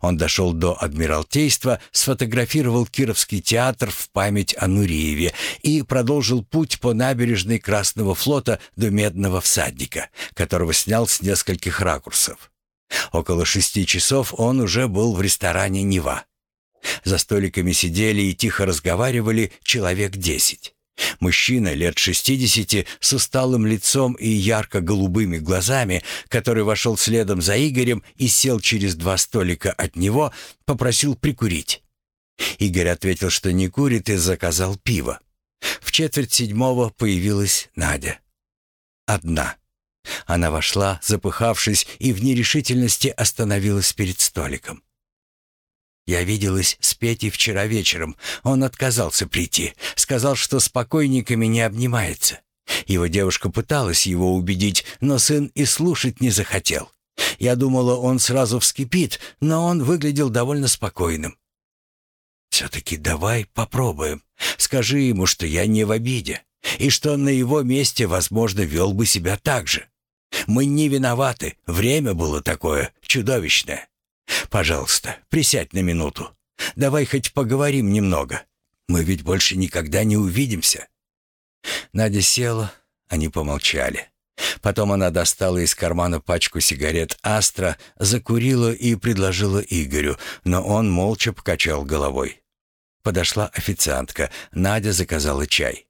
Он дошел до Адмиралтейства, сфотографировал Кировский театр в память о Нуриеве и продолжил путь по набережной Красного флота до Медного всадника, которого снял с нескольких ракурсов. Около шести часов он уже был в ресторане «Нева». За столиками сидели и тихо разговаривали человек десять. Мужчина лет шестидесяти с усталым лицом и ярко-голубыми глазами, который вошел следом за Игорем и сел через два столика от него, попросил прикурить. Игорь ответил, что не курит и заказал пиво. В четверть седьмого появилась Надя. Одна. Она вошла, запыхавшись, и в нерешительности остановилась перед столиком. Я виделась с Петей вчера вечером. Он отказался прийти. Сказал, что с покойниками не обнимается. Его девушка пыталась его убедить, но сын и слушать не захотел. Я думала, он сразу вскипит, но он выглядел довольно спокойным. «Все-таки давай попробуем. Скажи ему, что я не в обиде, и что на его месте, возможно, вел бы себя так же. Мы не виноваты, время было такое, чудовищное. Пожалуйста, присядь на минуту. Давай хоть поговорим немного. Мы ведь больше никогда не увидимся». Надя села, они помолчали. Потом она достала из кармана пачку сигарет «Астра», закурила и предложила Игорю, но он молча покачал головой. Подошла официантка. Надя заказала чай.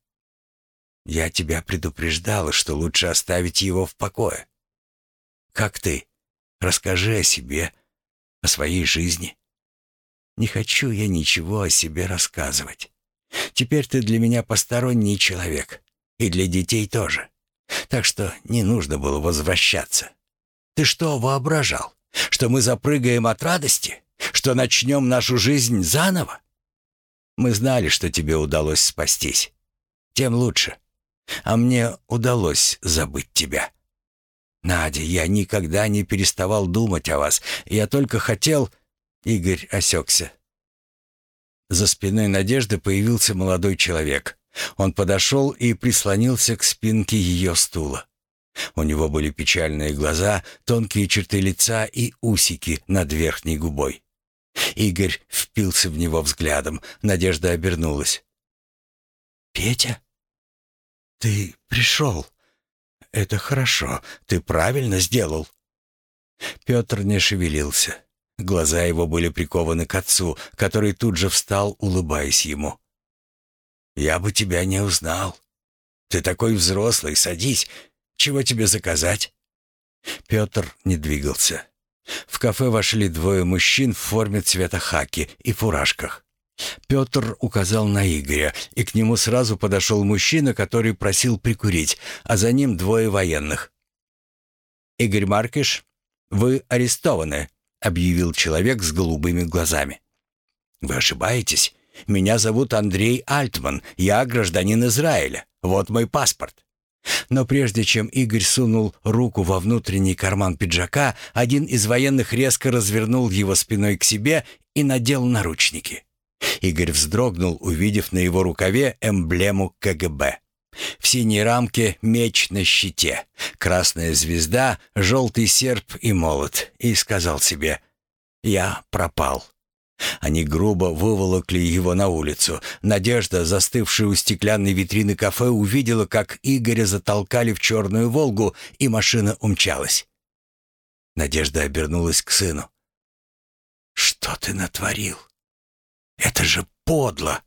«Я тебя предупреждала, что лучше оставить его в покое. Как ты? Расскажи о себе, о своей жизни. Не хочу я ничего о себе рассказывать. Теперь ты для меня посторонний человек, и для детей тоже. Так что не нужно было возвращаться. Ты что воображал? Что мы запрыгаем от радости? Что начнем нашу жизнь заново? Мы знали, что тебе удалось спастись. Тем лучше. А мне удалось забыть тебя. «Надя, я никогда не переставал думать о вас. Я только хотел...» Игорь осекся. За спиной Надежды появился молодой человек. Он подошел и прислонился к спинке ее стула. У него были печальные глаза, тонкие черты лица и усики над верхней губой. Игорь впился в него взглядом. Надежда обернулась. «Петя, ты пришел?» «Это хорошо. Ты правильно сделал». Петр не шевелился. Глаза его были прикованы к отцу, который тут же встал, улыбаясь ему. «Я бы тебя не узнал. Ты такой взрослый, садись. Чего тебе заказать?» Петр не двигался. В кафе вошли двое мужчин в форме цвета хаки и фуражках. Петр указал на Игоря, и к нему сразу подошел мужчина, который просил прикурить, а за ним двое военных. «Игорь Маркиш, вы арестованы», — объявил человек с голубыми глазами. «Вы ошибаетесь. Меня зовут Андрей Альтман. Я гражданин Израиля. Вот мой паспорт». Но прежде чем Игорь сунул руку во внутренний карман пиджака, один из военных резко развернул его спиной к себе и надел наручники. Игорь вздрогнул, увидев на его рукаве эмблему КГБ. В синей рамке меч на щите, красная звезда, желтый серп и молот, и сказал себе «Я пропал». Они грубо выволокли его на улицу. Надежда, застывшая у стеклянной витрины кафе, увидела, как Игоря затолкали в черную «Волгу», и машина умчалась. Надежда обернулась к сыну. «Что ты натворил?» Это же подло!»